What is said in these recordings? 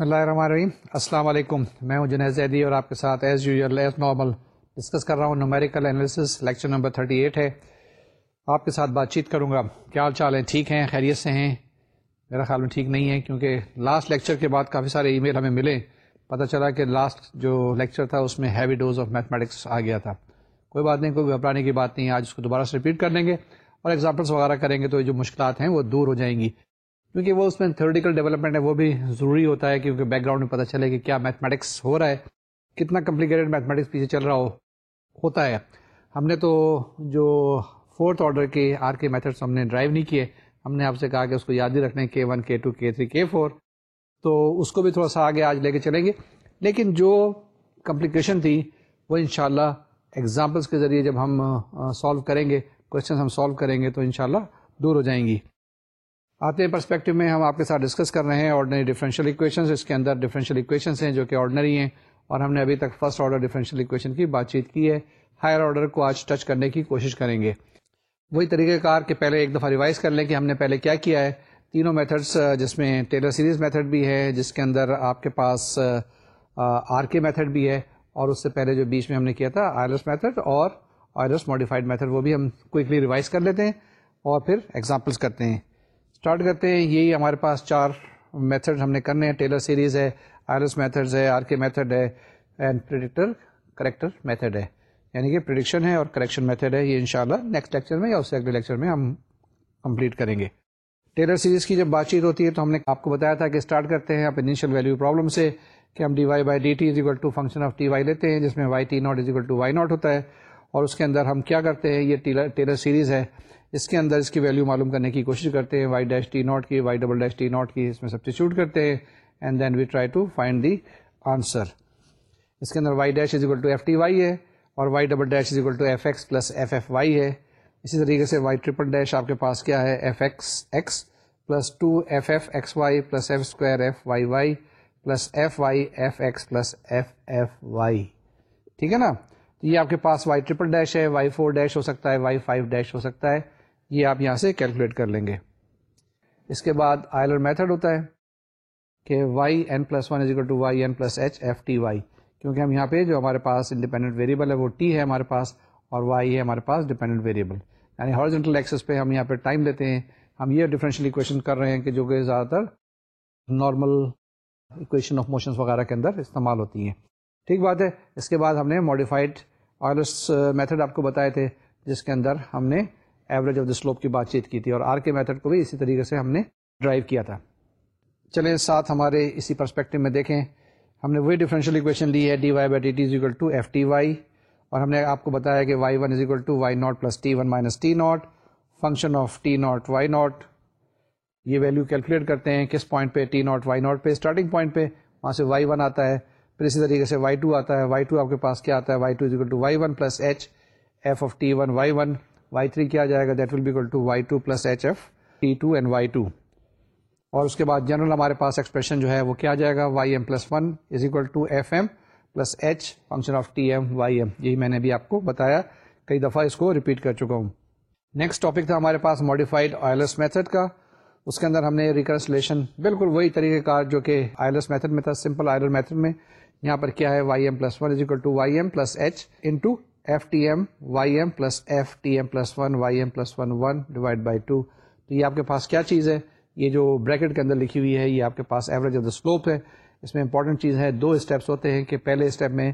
بسم اللہ الرحمن الرحیم السلام علیکم میں ہوں جنید زیدی اور آپ کے ساتھ as you your normal discuss کر رہا ہوں نومیریکل انالیسس لیکچر نمبر 38 ہے آپ کے ساتھ بات چیت کروں گا کیا حال چال ہیں ٹھیک ہیں خیریت سے ہیں میرا خیال میں ٹھیک نہیں ہے کیونکہ لاسٹ لیکچر کے بعد کافی سارے ای میل ہمیں ملے پتہ چلا کہ لاسٹ جو لیکچر تھا اس میں ہیوی ڈوز آف میتھمیٹکس آ گیا تھا کوئی بات نہیں کوئی گھبرانے کی بات نہیں آج اس کو دوبارہ سے رپیٹ کر لیں گے اور ایگزامپلس وغیرہ کریں گے تو جو مشکلات ہیں وہ دور ہو جائیں گی کیونکہ وہ اس میں تھیوریٹیکل ڈیولپمنٹ ہے وہ بھی ضروری ہوتا ہے کیونکہ بیک گراؤنڈ میں پتہ چلے کہ کیا میتھمیٹکس ہو رہا ہے کتنا کمپلیکیٹڈ میتھمیٹکس پیچھے چل رہا ہو ہوتا ہے ہم نے تو جو فورتھ آرڈر کے آر کے میتھڈس ہم نے ڈرائیو نہیں کیے ہم نے آپ سے کہا کہ اس کو یاد ہی رکھنے کے ون کے ٹو کے تھری کے فور تو اس کو بھی تھوڑا سا آگے آج لے کے چلیں گے لیکن جو کمپلیکیشن تھی وہ ان شاء ایگزامپلس کے ذریعے جب ہم سالو کریں گے کوشچنس ہم سالو کریں گے تو ان دور ہو جائیں گی آتے ہیں پرسپیکٹو میں ہم آپ کے ساتھ ڈسکس کر رہے ہیں آرڈنری ڈیفرینشیل اکویشنز اس کے اندر ڈیفرینشیل اکویشنز ہیں جو کہ آرڈنری ہیں اور ہم نے ابھی تک فرسٹ آرڈر ڈیفرینشیل اکویشن کی بات چیت کی ہے ہائر آرڈر کو آج ٹچ کرنے کی کوشش کریں گے وہی طریقہ کار کہ پہلے ایک دفعہ ریوائز کر لیں کہ ہم نے پہلے کیا کیا ہے تینوں میتھڈس جس میں ٹیلر سیریز میتھڈ بھی ہے جس کے اندر آپ کے پاس آر کے میتھڈ بھی ہے اور اس سے پہلے جو بیچ میں ہم نے کیا تھا آئرس میتھڈ اور آئرس ماڈیفائڈ میتھڈ وہ بھی ہم کوئکلی ریوائز کر لیتے ہیں اور پھر ایگزامپلس کرتے ہیں اسٹارٹ کرتے ہیں یہی ہمارے پاس چار میتھڈ ہم نے کرنے ہیں ٹیلر سیریز ہے آئی ایس میتھڈز ہے آر کے میتھڈ ہے اینڈ پریڈکٹر کریکٹر میتھڈ ہے یعنی کہ پرڈکشن ہے اور کریکشن میتھڈ ہے یہ ان شاء اللہ نیکسٹ لیکچر میں یا اس سے اگلے لیکچر میں ہم کمپلیٹ کریں گے ٹیلر سیریز کی جب بات چیت ہوتی ہے تو ہم نے آپ کو بتایا تھا کہ اسٹارٹ کرتے ہیں آپ انیشیل ویلو پرابلم سے کہ ہم D Y by D T is equal to function of T Y لیتے ہیں جس میں Y T naught is equal to Y naught ہوتا ہے اور اس کے اندر ہم کیا کرتے ہیں یہ ٹیلر سیریز ہے اس کے اندر اس کی ویلیو معلوم کرنے کی کوشش کرتے ہیں وائی ڈیش ٹی ناٹ کی Y double dash T naught کی اس میں سب چیز کرتے ہیں and then we try to find the answer اس کے اندر Y dash is equal to F T Y ہے اور Y double dash is equal to F X plus F F Y ہے اسی طریقے سے وائی ٹرپل ڈیش آپ کے پاس کیا ہے F X X plus two F F X Y plus F square F Y Y plus F Y F X plus F F Y ٹھیک ہے نا تو یہ آپ کے پاس وائی ٹریپل ڈیش ہے وائی فور ڈیش ہو سکتا ہے وائی فائیو ڈیش ہو سکتا ہے یہ آپ یہاں سے کیلکولیٹ کر لیں گے اس کے بعد آئلر میتھڈ ہوتا ہے کہ Y N plus one is equal to Y N plus H F T Y کیونکہ ہم یہاں پہ جو ہمارے پاس انڈیپینڈنٹ ویریبل ہے وہ ٹی ہے ہمارے پاس اور وائی ہے ہمارے پاس ڈیپینڈنٹ ویریبل یعنی ہارجنٹل ایکسس پہ ہم یہاں پہ ٹائم لیتے ہیں ہم یہ ڈفرینشیل اکویشن کر رہے ہیں کہ جو کہ زیادہ تر نارمل اکویشن آف موشنس وغیرہ کے اندر استعمال ہوتی ہیں ٹھیک بات ہے اس کے بعد ہم نے ماڈیفائڈ آئلس میتھڈ آپ کو بتائے تھے جس کے اندر ہم نے ایوریج آف دا سلوپ کی بات چیت کی تھی اور آر کے میتھڈ کو بھی اسی طریقے سے ہم نے ڈرائیو کیا تھا چلیں ساتھ ہمارے اسی پرسپیکٹو میں دیکھیں ہم نے وہی ڈیفرینشیل اکویشن لی ہے D Y by D T is equal to F T Y اور ہم نے آپ کو بتایا کہ Y one is equal to Y naught plus T one minus T naught function of T naught Y naught یہ ویلیو کیلکولیٹ کرتے ہیں کس پوائنٹ پہ ٹی ناٹ وائی ناٹ پہ اسٹارٹنگ پوائنٹ پہ وہاں سے وائی ون آتا ہے پھر اسی طریقے سے وائی ٹو آتا ہے وائی ٹو آپ کے پاس کیا آتا ہے Y two is equal to Y one plus H F of T one Y one Y three کیا جائے گا that will be equal to Y two plus H F T two and Y two اور اس کے بعد general ہمارے پاس expression جو ہے وہ کیا جائے گا Y M plus one is equal to F M plus H function of T M Y M یہی میں نے بھی آپ کو بتایا کئی دفعہ اس کو ریپیٹ کر چکا ہوں نیکسٹ ٹاپک تھا ہمارے پاس ماڈیفائڈ آئلس میتھڈ کا اس کے اندر ہم نے ریکنسلیشن بالکل وہی طریقہ کار جو کہ آئلس میتھڈ میں تھا سمپل آئلر میتھڈ میں یہاں پر کیا ہے Y M plus one is equal to Y M plus H into F T M Y M plus F T M plus one Y M plus one one divide by two تو یہ آپ کے پاس کیا چیز ہے یہ جو بریکٹ کے اندر لکھی ہوئی ہے یہ آپ کے پاس ایوریج آف دا سلوپ ہے اس میں امپورٹنٹ چیز ہے دو اسٹیپس ہوتے ہیں کہ پہلے اسٹیپ میں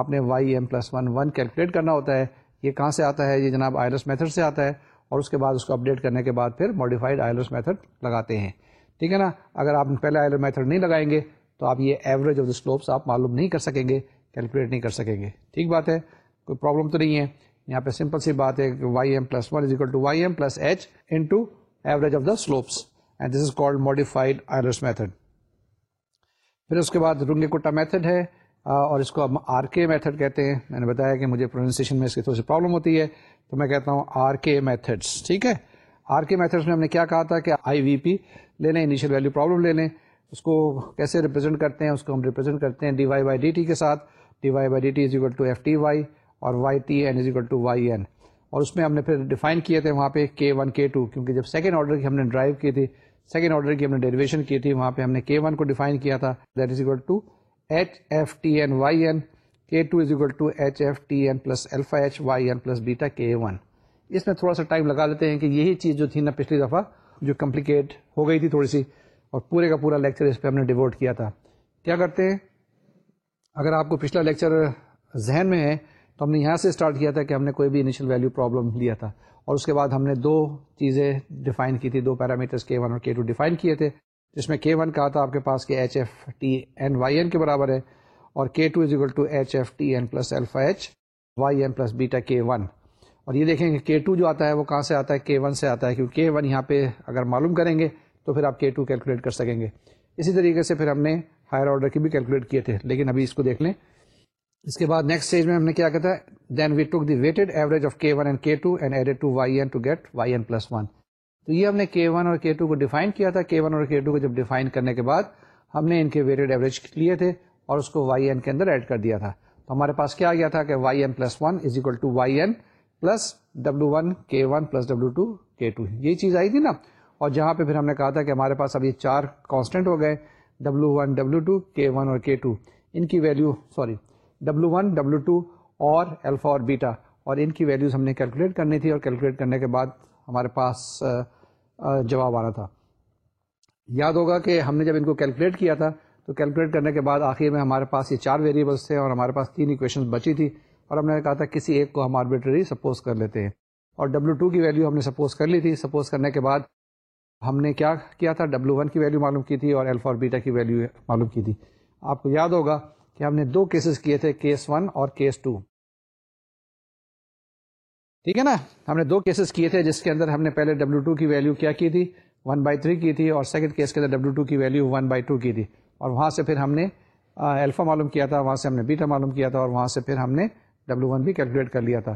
آپ نے Y M plus one one calculate کرنا ہوتا ہے یہ کہاں سے آتا ہے یہ جناب آئلس میتھڈ سے آتا ہے اور اس کے بعد اس کو اپڈیٹ کرنے کے بعد پھر ماڈیفائڈ آئلس میتھڈ لگاتے ہیں ٹھیک ہے نا اگر آپ پہلے آئلس میتھڈ نہیں لگائیں گے تو آپ یہ ایوریج آف دا سلوپس آپ معلوم نہیں کر سکیں گے کیلکولیٹ نہیں کر سکیں گے ٹھیک بات ہے کوئی پرابلم تو نہیں ہے یہاں پہ سمپل سی بات ہے کہ Y M plus one is equal to Y M plus H to average of the slopes and this is called modified Euler's method پھر اس کے بعد رنگے کوٹا میتھڈ ہے اور اس کو ہم آر کے میتھڈ کہتے ہیں میں نے بتایا کہ مجھے پروننسیشن میں اس کی تھوڑی سی پرابلم ہوتی ہے تو میں کہتا ہوں آر کے میتھڈس ٹھیک ہے آر کے میتھڈس میں ہم نے کیا کہا تھا کہ آئی وی پی لے لیں انیشیل ویلو پرابلم لے لیں اس کو کیسے ریپرزینٹ کرتے ہیں اس کو ہم ریپرزینٹ کرتے ہیں D Y by D T کے ساتھ D Y by D T is equal to F T Y اور Y T N is equal to Y N اور اس میں ہم نے پھر ڈیفائن کیے تھے وہاں پہ کے ون کے ٹو کیونکہ جب سیکنڈ آرڈر کی ہم نے ڈرائیو کی تھی سیکنڈ آرڈر کی ہم نے ڈیریویشن کی تھی وہاں پہ ہم نے کے ون کو ڈیفائن کیا تھا that is equal to H F T N Y N K two is equal to H F T N plus alpha H Y N plus beta K one اس میں تھوڑا سا ٹائم لگا لیتے ہیں کہ یہی چیز جو تھی نا پچھلی دفعہ جو کمپلیکیٹ ہو گئی تھی تھوڑی سی اور پورے کا پورا لیکچر اس پہ ہم نے ڈیوٹ کیا تھا کیا کرتے ہیں اگر آپ کو پچھلا لیکچر ذہن میں ہے تو ہم نے یہاں سے اسٹارٹ کیا تھا کہ ہم نے کوئی بھی انیشیل ویلیو پرابلم لیا تھا اور اس کے بعد ہم نے دو چیزیں ڈیفائن کی تھی دو پیرامیٹرس کے ون اور کے ٹو ڈیفائن کیے تھے جس میں کے ون کہا تھا آپ کے پاس کہ H F T N Y N کے برابر ہے اور K two is equal to H F T N plus alpha H Y N plus beta K one اور یہ دیکھیں کہ کے ٹو جو آتا ہے وہ کہاں سے آتا ہے کے ون سے آتا ہے کیونکہ کے ون یہاں پہ اگر معلوم کریں گے تو پھر آپ کے ٹو کیلکولیٹ کر سکیں گے اسی طریقے سے پھر ہم نے ہائر آرڈر کی بھی کیلکولیٹ کیے تھے لیکن ابھی اس کو دیکھ لیں اس کے بعد نیکسٹ اسٹیج میں ہم نے کیا تھا then we took the weighted average of K one and K two and added to Y N to get Y N plus one تو یہ ہم نے کے ون اور کے ٹو کو ڈیفائن کیا تھا کے ون اور کے ٹو کو جب ڈیفائن کرنے کے بعد ہم نے ان کے ویٹڈ ایوریج لیے تھے اور اس کو وائی این کے اندر ایڈ کر دیا تھا تو ہمارے پاس کیا گیا تھا کہ Y N plus one is equal to Y N plus W one K one plus W two K two یہ چیز آئی تھی نا اور جہاں پہ پھر ہم نے کہا تھا کہ ہمارے پاس اب یہ چار کانسٹنٹ ہو گئے W one W two K one اور کے ٹو ان کی value sorry W one W two اور الفا اور بیٹا اور ان کی ویلیوز ہم نے کیلکولیٹ کرنی تھی اور کیلکولیٹ کرنے کے بعد ہمارے پاس جواب آ رہا تھا یاد ہوگا کہ ہم نے جب ان کو کیلکولیٹ کیا تھا تو کیلکولیٹ کرنے کے بعد آخر میں ہمارے پاس یہ چار ویریبلس تھے اور ہمارے پاس تین اکویشن بچی تھی اور ہم نے کہا تھا کسی ایک کو ہم آربیٹری سپوز کر لیتے ہیں اور ڈبلو ٹو کی ویلیو ہم نے سپوز کر لی تھی سپوز کرنے کے بعد ہم نے کیا کیا تھا ڈبلو ون کی ویلیو معلوم کی تھی اور ایلفا اور بیٹا کی ویلیو معلوم کی تھی آپ کو یاد ہوگا کہ ہم نے دو کیسز کیے تھے کیس ون اور کیس ٹو ٹھیک ہے نا ہم نے دو کیسز کیے تھے جس کے اندر ہم نے پہلے ڈبلو ٹو کی ویلیو کیا کی تھی ون بائی تھری کی تھی اور سیکنڈ کیس کے اندر ڈبلو ٹو کی ویلیو ون بائی ٹو کی تھی اور وہاں سے پھر ہم نے ایلفا معلوم کیا تھا وہاں سے ہم نے بیٹا معلوم کیا تھا اور وہاں سے پھر ہم نے ڈبلو ون بھی کیلکولیٹ کر لیا تھا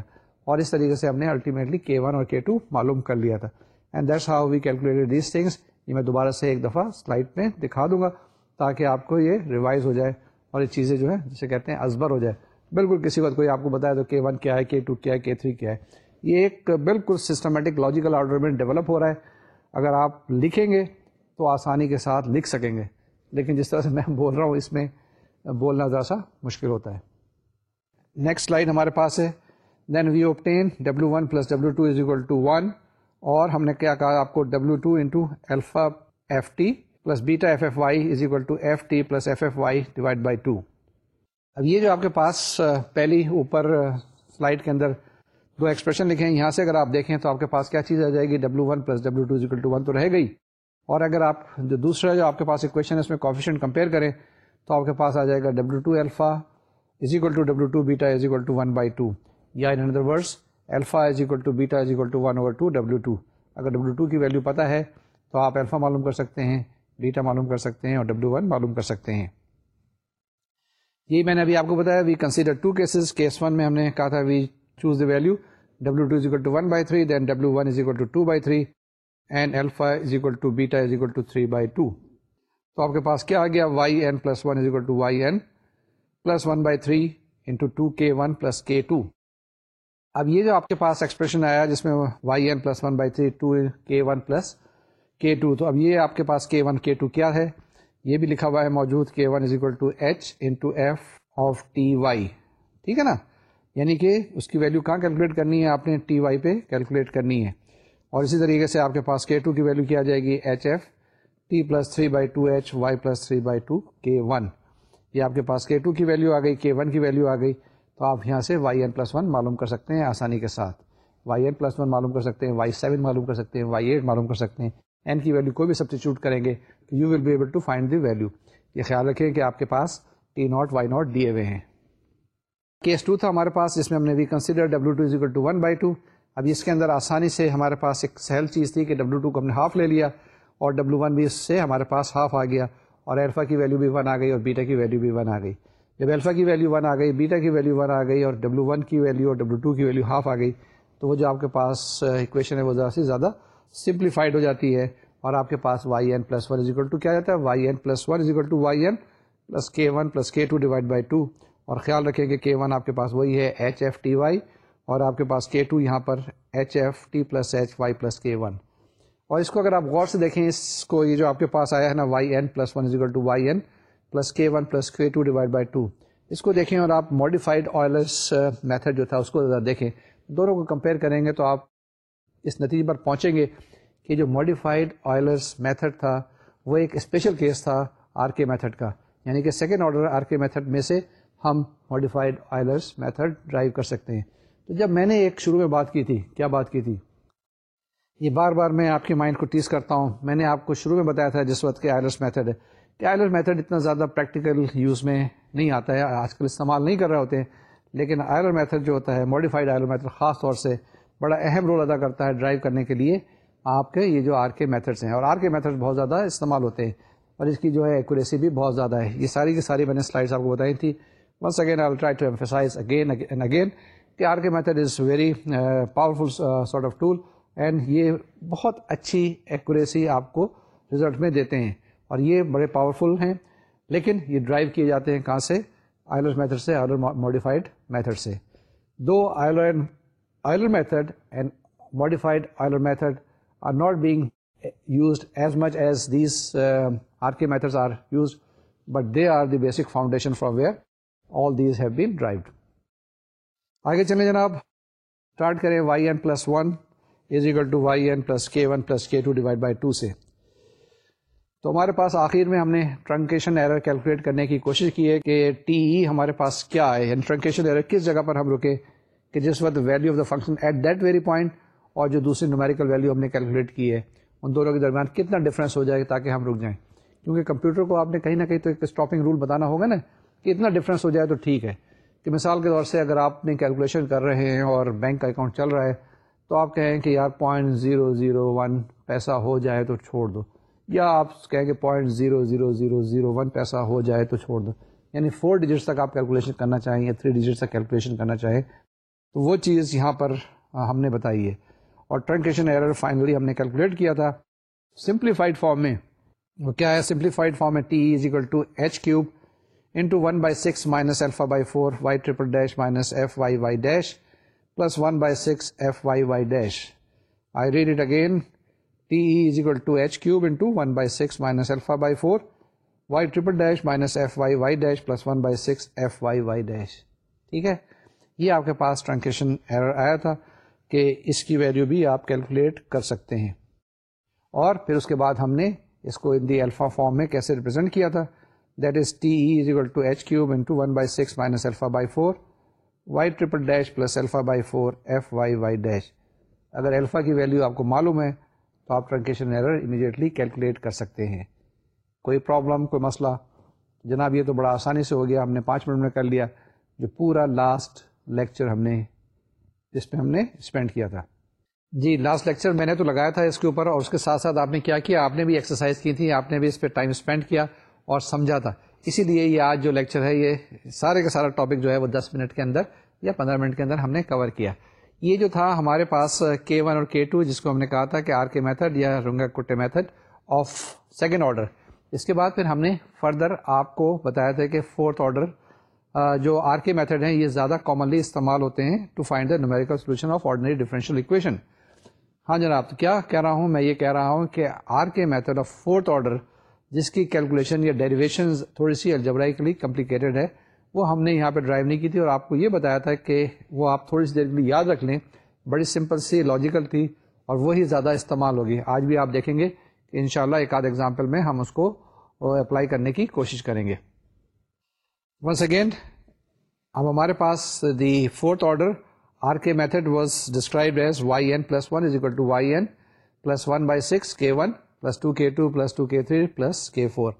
اور اس طریقے سے ہم نے الٹیمیٹلی کے ون اور کے ٹو معلوم کر لیا تھا and that's how we calculated these things یہ میں دوبارہ سے ایک دفعہ سلائڈ میں دکھا دوں گا تاکہ آپ کو یہ ریوائز ہو جائے اور یہ چیزیں جو ہیں جسے کہتے ہیں ازبر ہو جائے بالکل کسی وقت کوئی آپ کو بتایا تو کے ون کیا ہے کے ٹو کیا ہے کے تھری کیا ہے یہ ایک بالکل سسٹمیٹک لاجیکل آرڈر میں ڈیولپ ہو رہا ہے اگر آپ لکھیں گے تو آسانی کے ساتھ لکھ سکیں گے لیکن جس طرح سے میں بول رہا ہوں اس میں بولنا ذرا سا مشکل ہوتا ہے نیکسٹ سلائڈ ہمارے پاس ہے then we obtain W one plus W two is equal to one اور ہم نے کیا کہا آپ کو W two into alpha F T plus beta F F Y is equal to F T plus F F Y divide by two اب یہ جو آپ کے پاس پہلی اوپر سلائڈ کے اندر دو ایکسپریشن لکھے ہیں یہاں سے اگر آپ دیکھیں تو آپ کے پاس کیا چیز آ جائے گی W one plus W two is equal to one تو رہ گئی اور اگر آپ جو دوسرا جو آپ کے پاس اکویشن ہے اس میں کافیشن کمپیئر کریں تو آپ کے پاس آ جائے گا W two alpha equal to W two beta is equal to one by two یا in other words alpha is equal to beta is equal to one over two W two اگر W two کی value پتہ ہے تو آپ alpha معلوم کر سکتے ہیں بیٹا معلوم کر سکتے ہیں اور ڈبلو ون معلوم کر سکتے ہیں یہی میں نے ابھی آپ کو بتایا we consider two cases case one میں ہم نے کہا تھا we choose the value W two is equal to one by three then W one is equal to two two by three and alpha is equal beta is equal to three by two تو آپ کے پاس کیا آ گیا Y N plus one is equal to Y N plus one by three into two K one plus K two اب یہ جو آپ کے پاس ایکسپریشن آیا جس میں Y N plus one by three two K one plus K two تو اب یہ آپ کے پاس کے ون کے ٹو کیا ہے یہ بھی لکھا ہوا ہے موجود K one is equal to H into F of T Y ٹھیک ہے نا یعنی کہ اس کی ویلو کہاں کیلکولیٹ کرنی ہے آپ نے ٹی وائی پہ کیلکولیٹ کرنی ہے اور اسی طریقے سے آپ کے پاس کے ٹو کی ویلو کیا جائے گی H F T plus three by two H Y plus three by two K one یہ آپ کے پاس کے ٹو کی ویلو آ گئی کے ون کی ویلو آ گئی تو آپ یہاں سے وائی این پلس ون معلوم کر سکتے ہیں آسانی کے ساتھ وائی این پلس ون معلوم کر سکتے ہیں وائی سیون معلوم کر سکتے ہیں وائی ایٹ معلوم کر سکتے ہیں این کی ویلیو کوئی بھی سبسٹیچیوٹ کریں گے تو you will be able to find the value یہ خیال رکھیں کہ آپ کے پاس ٹی ناٹ وائی ناٹ دیے ہوئے ہیں کیس ٹو تھا ہمارے پاس جس میں ہم نے we consider W two is equal to one by two اب اس کے اندر آسانی سے ہمارے پاس ایک سہل چیز تھی کہ ڈبلو ٹو کو ہم نے ہاف لے لیا اور ڈبلو ون بھی اس سے ہمارے پاس ہاف آ گیا اور ایلفا کی ویلیو بھی ون آ گئی اور بیٹا کی ویلیو بھی ون آ گئی جب الفا کی ویلیو ون آ گئی بیٹا کی ویلیو ون آ گئی اور ڈبلو ون کی ویلیو اور ڈبلو ٹو کی ویلیو ہاف آ گئی تو وہ جو آپ کے پاس اکویشن uh, ہے وہ ذرا سے زیادہ سمپلیفائڈ ہو جاتی ہے اور آپ کے پاس Y N plus one is equal to کیا جاتا ہے Y N plus one is equal to Y N plus K one plus K two divide by two اور خیال رکھیں کہ کے ون آپ کے پاس وہی ہے ایچ ایف ٹی وائی اور آپ کے پاس کے ٹو یہاں پر H F T plus H Y plus K one اور اس کو اگر آپ غور سے دیکھیں اس کو یہ جو آپ کے پاس آیا ہے نا Y N plus one is equal to Y N plus K one plus K two divide by two اس کو دیکھیں اور آپ ماڈیفائڈ آئلس میتھڈ جو تھا اس کو دیکھیں دونوں کو کمپیئر کریں گے تو آپ اس نتیجے پر پہنچیں گے کہ جو ماڈیفائڈ آئلس میتھڈ تھا وہ ایک اسپیشل کیس تھا آر کے میتھڈ کا یعنی کہ second order R K method میں سے ہم ماڈیفائڈ آئلرس میتھڈ ڈرائیو کر سکتے ہیں تو جب میں نے ایک شروع میں بات کی تھی کیا بات کی تھی یہ بار بار میں آپ کے مائنڈ کو ٹیس کرتا ہوں میں نے آپ کو شروع میں بتایا تھا جس وقت کے آئلرس میتھڈ ہے ٹائلر میتھڈ اتنا زیادہ پریکٹیکل یوز میں نہیں آتا ہے آج کل استعمال نہیں کر رہے ہوتے ہیں لیکن آئلر میتھڈ جو ہوتا ہے ماڈیفائڈ آئلر میتھڈ خاص طور سے بڑا اہم رول ادا کرتا ہے ڈرائیو کرنے کے لیے آپ کے یہ جو آر کے میتھڈس ہیں اور آر کے میتھڈ بہت زیادہ استعمال ہوتے ہیں اور اس کی جو ہے ایکوریسی بھی بہت زیادہ ہے یہ ساری کی ساری میں نے سلائڈس آپ کو بتائی تھی once again I try to emphasize again and again کہ R K method is very powerful sort of tool and یہ بہت اچھی ایکوریسی آپ کو رزلٹ میں دیتے ہیں اور یہ بڑے پاورفل ہیں لیکن یہ ڈرائیو کیے جاتے ہیں کہاں سے موڈیفائڈ میتھڈ سے دو Euler Euler method and Euler method are not being used as much as these R K method are use but they are the basic foundation for where all these have been derived آگے چلیں جناب start کریں Y N plus one is equal to Y N plus K one plus K two divide by two سے تو ہمارے پاس آخر میں ہم نے ٹرنکیشن ایرر کیلکولیٹ کرنے کی کوشش کی ہے کہ ٹی ای e ہمارے پاس کیا ہے یعنی ٹرنکیشن ایرر کس جگہ پر ہم رکے کہ جس وقت value of the function at that very point اور جو دوسری نومیریکل ویلیو ہم نے کیلکولیٹ کی ہے ان دونوں کے درمیان کتنا ڈفرینس ہو جائے گا تاکہ ہم رک جائیں کیونکہ کمپیوٹر کو آپ نے کہیں نہ کہیں تو ایک اسٹاپنگ رول بتانا ہوگا نا کہ اتنا ڈفرینس ہو جائے تو ٹھیک ہے کہ مثال کے طور سے اگر آپ نے کیلکولیشن کر رہے ہیں اور بینک کا اکاؤنٹ چل رہا ہے تو آپ کہیں کہ یار پوائنٹ زیرو زیرو ون پیسہ ہو جائے تو چھوڑ دو یا آپ کہیں گے point zero zero zero zero one پیسہ ہو جائے تو چھوڑ دو یعنی فور ڈیجٹس تک آپ کیلکولیشن کرنا چاہیں یا تھری ڈیجٹس تک کیلکولیشن کرنا چاہیں تو وہ چیز یہاں پر ہم نے بتائی ہے اور ٹرنکیشن ایرر فائنلی ہم نے کیلکولیٹ کیا تھا سمپلیفائڈ فارم میں وہ کیا ہے سمپلیفائڈ فارم میں T is equal to H cube into one by six minus alpha by four Y triple dash minus F Y Y dash plus one by six F Y Y dash I read it again T equal to H cube into one by six minus alpha by four Y triple dash minus F Y Y dash plus one by six F Y Y dash ٹھیک ہے یہ آپ کے پاس truncation error آیا تھا کہ اس کی ویلیو بھی آپ کیلکولیٹ کر سکتے ہیں اور پھر اس کے بعد ہم نے اس کو ان دی الفا فارم میں کیسے ریپرزینٹ کیا تھا that is T equal to H cube into one by six minus alpha by four Y triple dash plus alpha by four F Y Y dash اگر الفا کی ویلیو آپ کو معلوم ہے تو آپ ٹرنکیشن ایرر امیڈیٹلی کیلکولیٹ کر سکتے ہیں کوئی پرابلم کوئی مسئلہ جناب یہ تو بڑا آسانی سے ہو گیا ہم نے پانچ منٹ میں کر لیا جو پورا لاسٹ لیکچر ہم نے جس پہ ہم نے اسپینڈ کیا تھا جی لاسٹ لیکچر میں نے تو لگایا تھا اس کے اوپر اور اس کے ساتھ ساتھ آپ نے کیا کیا آپ نے بھی ایکسرسائز کی تھی آپ نے بھی اس پہ ٹائم اسپینڈ کیا اور سمجھا تھا اسی لیے یہ آج جو لیکچر ہے یہ سارے کے سارا ٹاپک جو ہے وہ دس منٹ کے اندر یا پندرہ منٹ کے اندر ہم نے کور کیا یہ جو تھا ہمارے پاس کے ون اور کے ٹو جس کو ہم نے کہا تھا کہ آر کے میتھڈ یا Runge Kutta method of second order اس کے بعد پھر ہم نے فردر آپ کو بتایا تھا کہ فورتھ آرڈر جو آر کے میتھڈ ہیں یہ زیادہ کامنلی استعمال ہوتے ہیں to find the numerical solution of ordinary differential equation ہاں جناب تو کیا کہہ رہا ہوں میں یہ کہہ رہا ہوں کہ R K method of fourth order جس کی کیلکولیشن یا ڈیریویشن تھوڑی سی الجبرائکلی کمپلیکیٹڈ ہے وہ ہم نے یہاں پہ ڈرائیو نہیں کی تھی اور آپ کو یہ بتایا تھا کہ وہ آپ تھوڑی سی دیر کے لیے یاد رکھ لیں بڑی سمپل سی لاجیکل تھی اور وہی زیادہ استعمال ہوگی آج بھی آپ دیکھیں گے کہ انشاءاللہ ایک آدھ ایگزامپل میں ہم اس کو اپلائی کرنے کی کوشش کریں گے ونس اگین اب ہمارے پاس the fourth order R K method was describe as Y N plus one is equal to Y N plus one by six K one plus two K two plus two K three plus K four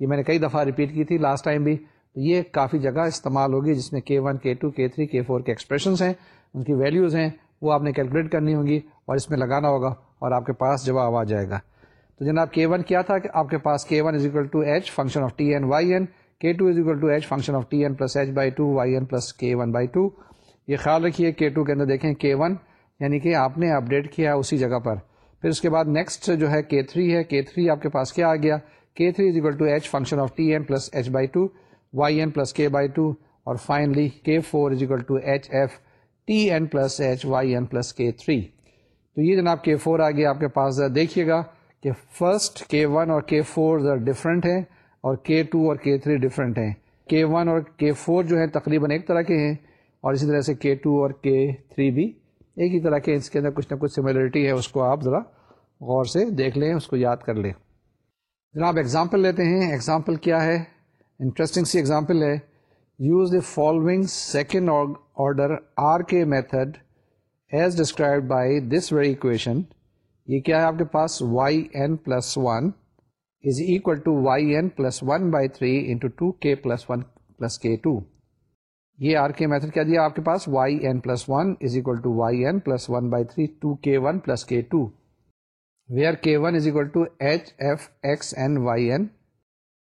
یہ میں نے کئی دفعہ repeat کی تھی last time بھی تو یہ کافی جگہ استعمال ہوگی جس میں کے ون کے ٹو کے تھری کے فور کے ایکسپریشنس ہیں ان کی ویلیوز ہیں وہ آپ نے کیلکولیٹ کرنی ہوں گی اور اس میں لگانا ہوگا اور آپ کے پاس جواب آ جائے گا تو جناب کے ون کیا تھا کہ آپ کے پاس K one is equal to H function of T N Y N K two is equal to H function of T N plus H by two Y N plus K one by two یہ خیال رکھیے کے two کے اندر دیکھیں کے one یعنی کہ آپ نے اپڈیٹ کیا اسی جگہ پر پھر اس کے بعد نیکسٹ جو ہے کے تھری ہے کے تھری آپ کے پاس کیا آ گیا K three is equal to H function of T N plus H by two Y N plus K by two اور finally K four is equal to H F T N plus H Y N plus K three تو یہ جناب کے four آ آپ کے پاس ذرا دیکھیے گا کہ فرسٹ کے ون اور کے فور ذرا ڈفرینٹ ہیں اور کے ٹو اور کے تھری ڈفرینٹ ہیں کے ون اور کے فور جو ہیں تقریباً ایک طرح کے ہیں اور اسی طرح سے کے ٹو اور کے تھری بھی ایک ہی طرح کے اس کے اندر کچھ نہ کچھ سملرٹی ہے اس کو آپ ذرا غور سے دیکھ لیں اس کو یاد کر لیں جناب ایگزامپل لیتے ہیں ایگزامپل کیا ہے انٹرسٹنگ سی ایگزامپل ہے use the following second order R K method as describe by this very equation یہ کیا ہے آپ کے پاس Y N plus one is equal to Y N plus one by three into two K plus one plus K two یہ R K method کیا دیا آپ کے پاس Y N plus one is equal to Y N plus one by three two K one plus K two where K one is equal to H F X N Y N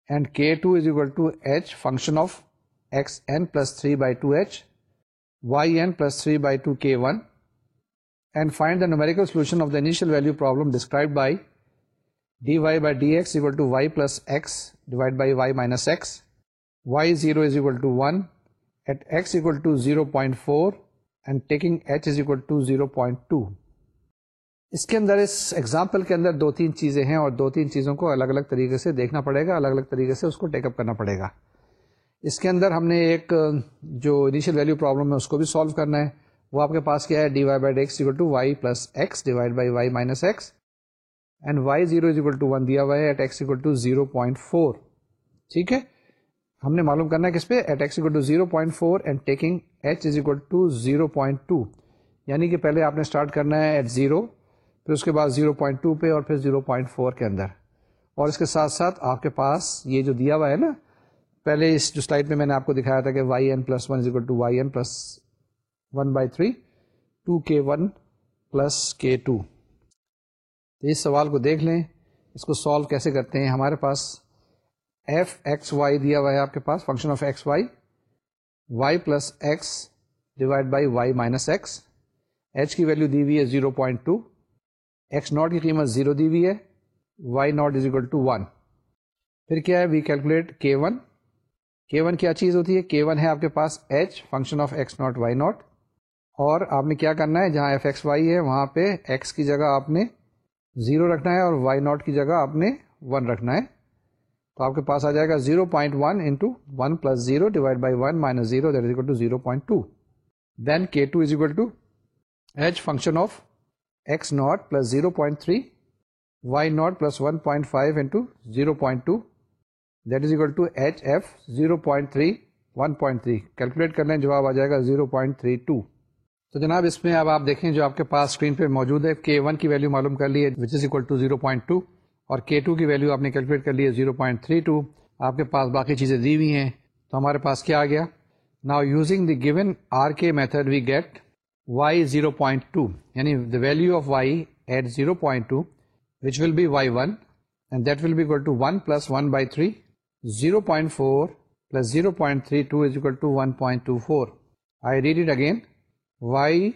and K2 is equal to h function of xn plus 3 by 2h, yn plus 3 by 2 k1, and find the numerical solution of the initial value problem described by dy by dx equal to y plus x divided by y minus x, y0 is equal to 1, at x equal to 0.4 and taking h is equal to 0.2. اس کے اندر اس example کے اندر دو تین چیزیں ہیں اور دو تین چیزوں کو الگ الگ طریقے سے دیکھنا پڑے گا الگ الگ طریقے سے اس کو ٹیک اپ کرنا پڑے گا اس کے اندر ہم نے ایک جو انیشیل ویلیو پرابلم ہے اس کو بھی سالو کرنا ہے وہ آپ کے پاس کیا ہے D Y by equal to Y plus X divide by Y minus X and Y zero is equal to one دیا ہوا ہے at X equal to zero point four ٹھیک ہے ہم نے معلوم کرنا ہے کس پہ at X equal to zero point four and taking H is equal to zero point two یعنی کہ پہلے آپ نے اسٹارٹ کرنا ہے ایٹ زیرو پھر اس کے بعد 0.2 پوائنٹ ٹو پہ اور پھر 0.4 پوائنٹ فور کے اندر اور اس کے ساتھ ساتھ آپ کے پاس یہ جو دیا ہوا ہے نا پہلے اس جو سلائڈ میں میں نے آپ کو دکھایا تھا کہ Y N plus one equal to Y N plus one by three two K one plus K two تو اس سوال کو دیکھ لیں اس کو سالو کیسے کرتے ہیں ہمارے پاس ایف ایکس وائی دیا ہوا ہے آپ کے پاس function of X Y Y plus X divide by Y minus X H کی ویلو دی ہوئی ہے zero point two X not کی قیمت زیرو دی ہوئی ہے Y not is equal to one پھر کیا ہے we calculate K one K one کیا چیز ہوتی ہے کے ون ہے آپ کے پاس H function of X not Y not اور آپ نے کیا کرنا ہے جہاں ایف ایکس وائی ہے وہاں پہ ایکس کی جگہ آپ نے زیرو رکھنا ہے اور وائی ناٹ کی جگہ آپ نے ون رکھنا ہے تو آپ کے پاس آ جائے گا zero point one into one plus zero divide by one minus zero that is equal to zero point two then K two is equal to H function of X not plus zero point three Y not plus one point five into zero point two that is equal to H F zero point three one point three calculate کر لیں جواب آ جائے گا zero point three two تو جناب اس میں اب آپ دیکھیں جو آپ کے پاس اسکرین پہ موجود ہے کے ون کی ویلو معلوم کر لی ہے which is equal to zero point two اور کے ٹو کی ویلو آپ نے کیلکولیٹ کر لی ہے زیرو پوائنٹ تھری ٹو آپ کے پاس باقی چیزیں دی ہوئی ہیں تو ہمارے پاس کیا آ گیا now using the given R K method we get y is 0.2, and the value of y at 0.2, which will be y1, and that will be equal to 1 plus 1 by 3, 0.4 plus 0.32 is equal to 1.24. I read it again, y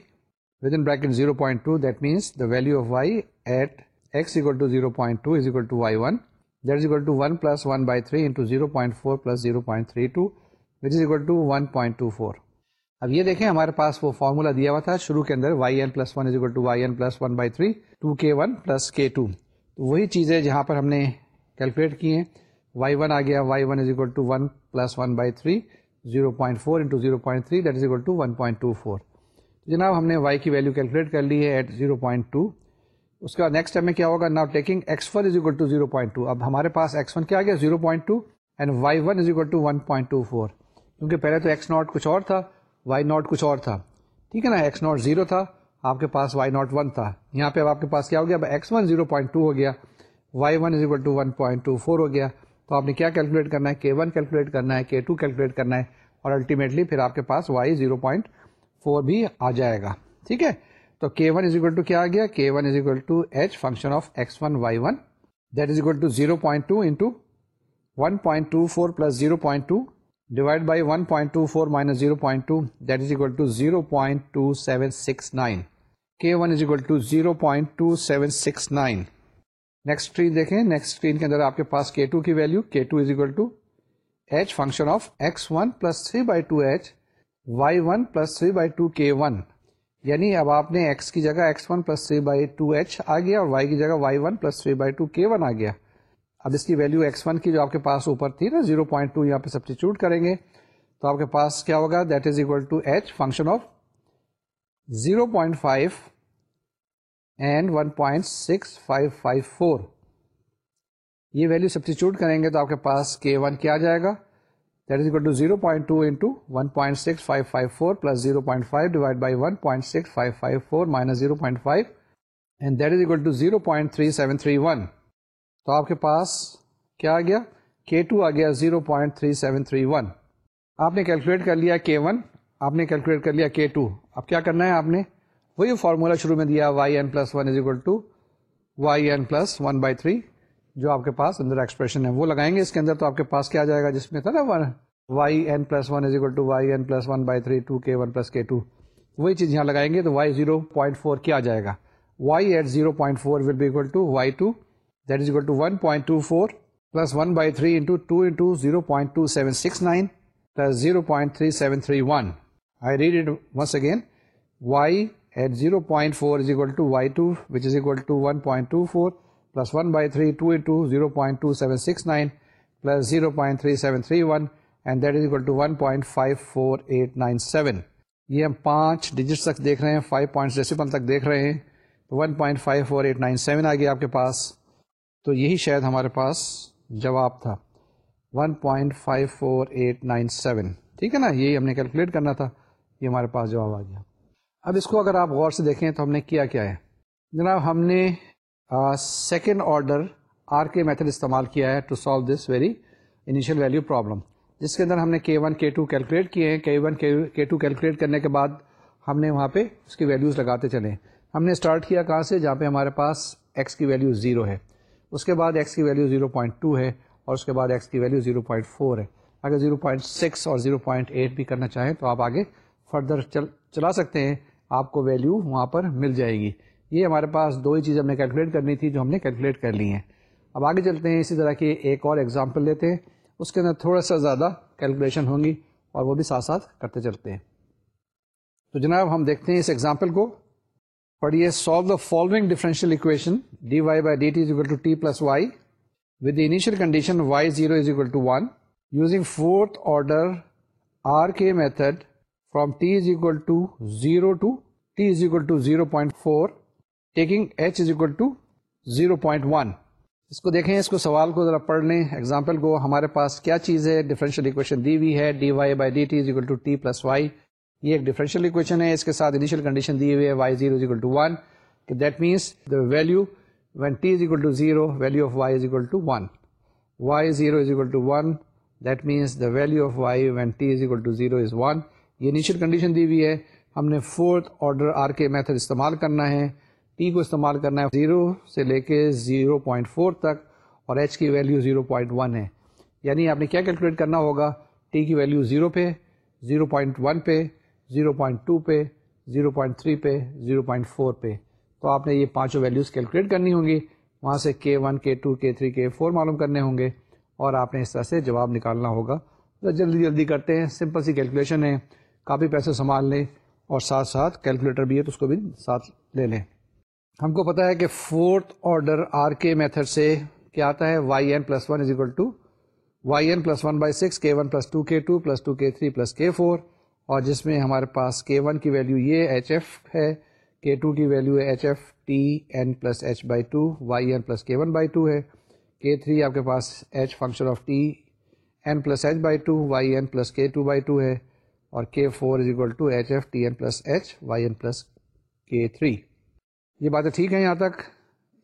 within bracket 0.2, that means the value of y at x equal to 0.2 is equal to y1, that is equal to 1 plus 1 by 3 into 0.4 plus 0.32, which is equal to 1.24. اب یہ دیکھیں ہمارے پاس وہ formula دیا ہوا تھا شروع کے اندر Y N plus one is equal to Y N plus one by three two K one plus K two تو وہی چیزیں جہاں پر ہم نے کیلکولیٹ کی ہیں وائی ون آ گیا y one is equal to one plus one by three zero point four into zero point three that is equal to one point two four جناب ہم نے وائی کی ویلو کیلکولیٹ کر لی ہے ایٹ زیرو پوائنٹ ٹو اس کا next ہمیں کیا ہوگا now taking x one is equal to zero point two اب ہمارے پاس ایکس ون کیا آ گیا zero point two and y one is equal to one point two four کیونکہ پہلے تو ایکس ناٹ کچھ اور تھا وائی ناٹ کچھ اور تھا ٹھیک ہے نا ایکس ناٹ زیرو تھا آپ کے پاس وائی ناٹ ون تھا یہاں پہ اب آپ کے پاس کیا ہو گیا اب x one zero point two ہو گیا y one is equal to one point two four ہو گیا تو آپ نے کیا کیلکولیٹ کرنا ہے کے ون کیلکولیٹ کرنا ہے کے ٹو کیلکولیٹ کرنا ہے اور الٹیمیٹلی پھر آپ کے پاس وائی زیرو پوائنٹ فور بھی آ جائے گا ٹھیک ہے تو k one is equal to کیا آ گیا k one is equal to h function of x one y one that is equal to zero point two into one point two four plus zero point two divide by one point two four minus zero point two that is equal to zero point two seven six nine k one is equal to zero point two seven six nine next screen دیکھیں next screen کے اندر آپ کے پاس کے two کی value k two is equal to h function of x one plus three by two h y one plus three by two k one یعنی اب آپ نے ایکس کی جگہ x one plus three by two h آ گیا اور Y کی جگہ y one plus three by two k one آ گیا اب اس کی ویلو ایکس ون کی جو آپ کے پاس اوپر تھی نا زیرو پوائنٹ ٹو یہاں پہ سبسٹیچیوٹ کریں گے تو آپ کے پاس کیا ہوگا that is equal to h function of zero point five and one point six five five four یہ ویلو سبسٹیچیوٹ کریں گے تو آپ کے پاس کے ون کیا جائے گا that is equal to zero point two into one point six five five four plus zero point five divide by one point six five five four minus zero point five and that is equal to zero point three seven three one تو آپ کے پاس کیا آ گیا k two آ گیا zero point three seven three one آپ نے کیلکولیٹ کر لیا کے ون آپ نے کیلکولیٹ کر لیا کے ٹو اب کیا کرنا ہے آپ نے وہی فارمولہ شروع میں دیا y n plus one is equal to y n plus one by three جو آپ کے پاس اندر ایکسپریشن ہے وہ لگائیں گے اس کے اندر تو آپ کے پاس کیا جائے گا جس میں تھا نا one Y N plus one is equal to Y N plus one by three two K one plus K two وہی چیز یہاں لگائیں گے تو وائی زیرو پوائنٹ فور کیا جائے گا y at zero point four will be equal to y two that is equal to one point two four plus one by three into two into zero point two seven six nine plus zero point three seven three one I read it once again y at zero point four is equal to y two which is equal to one point two four plus one by three two into zero point two seven six nine plus zero point three seven three one and that is equal to one point five four eight nine seven یہ ہم پانچ digits تک دیکھ رہے ہیں five points ڈیسیپل تک دیکھ رہے ہیں one point five four eight nine seven آ گیا آپ کے پاس تو یہی شاید ہمارے پاس جواب تھا 1.54897 ٹھیک ہے نا یہی ہم نے کیلکولیٹ کرنا تھا یہ ہمارے پاس جواب آ گیا اب اس کو اگر آپ غور سے دیکھیں تو ہم نے کیا کیا ہے جناب ہم نے second order R K method استعمال کیا ہے to solve this very initial value problem جس کے اندر ہم نے کے ون کے ٹو کیلکولیٹ کیے ہیں کے ون کے ٹو کیلکولیٹ کرنے کے بعد ہم نے وہاں پہ اس کی ویلیوز لگاتے چلے ہم نے اسٹارٹ کیا کہاں سے جہاں پہ ہمارے پاس ایکس کی ویلیو زیرو ہے اس کے بعد ایکس کی ویلیو 0.2 ہے اور اس کے بعد ایکس کی ویلیو 0.4 ہے اگر 0.6 اور 0.8 بھی کرنا چاہیں تو آپ آگے فردر چل چلا سکتے ہیں آپ کو ویلیو وہاں پر مل جائے گی یہ ہمارے پاس دو ہی چیزیں ہم نے کیلکولیٹ کرنی تھی جو ہم نے کیلکولیٹ کر لی ہیں اب آگے چلتے ہیں اسی طرح کی ایک اور ایگزامپل لیتے ہیں اس کے اندر تھوڑا سا زیادہ کیلکولیشن ہوں گی اور وہ بھی ساتھ ساتھ کرتے چلتے ہیں تو جناب ہم دیکھتے ہیں اس ایگزامپل کو سالو کو دیکھیں اس کو سوال کو ذرا پڑھ لیں ایگزامپل کو ہمارے پاس کیا چیز ہے ڈیفرنشیل دی ہوئی ہے d y by d t t is equal to plus y یہ ایک ڈیفرنشیل اکویشن ہے اس کے ساتھ انیشیل کنڈیشن دی ہوئی ہے y zero is equal to one تو that means the value when t is equal to zero value of y is equal to one y zero is equal to one that means the value of y when t is equal to zero is one یہ initial condition دی ہوئی ہے ہم نے fourth order R K method استعمال کرنا ہے t کو استعمال کرنا ہے زیرو سے لے کے زیرو پوائنٹ فور تک اور ایچ کی ویلیو زیرو پوائنٹ ون ہے یعنی آپ نے کیا کیلکولیٹ کرنا ہوگا ٹی کی ویلیو زیرو پہ زیرو پوائنٹ ون پہ 0.2 پہ 0.3 پہ 0.4 پہ تو آپ نے یہ پانچوں ویلیوز کیلکولیٹ کرنی ہوں گی وہاں سے کے ون کے ٹو کے تھری کے فور معلوم کرنے ہوں گے اور آپ نے اس طرح سے جواب نکالنا ہوگا جلدی جلدی کرتے ہیں سمپل سی کیلکولیشن ہے کافی پیسے سنبھال لیں اور ساتھ ساتھ کیلکولیٹر بھی ہے تو اس کو بھی ساتھ لے لیں ہم کو پتہ ہے کہ fourth order R K method سے کیا آتا ہے y n plus one is equal to y n plus one by six k one plus two k two plus two k three plus k four اور جس میں ہمارے پاس کے ون کی ویلیو یہ ایچ ایف ہے کے ٹو کی ویلیو ہے h f t n plus h by two y n plus k one by two ہے کے تھری آپ کے پاس h function of t n plus h by two y n plus k two by two ہے اور k four is equal to h f t n plus h y n plus k three یہ باتیں ٹھیک ہیں یہاں تک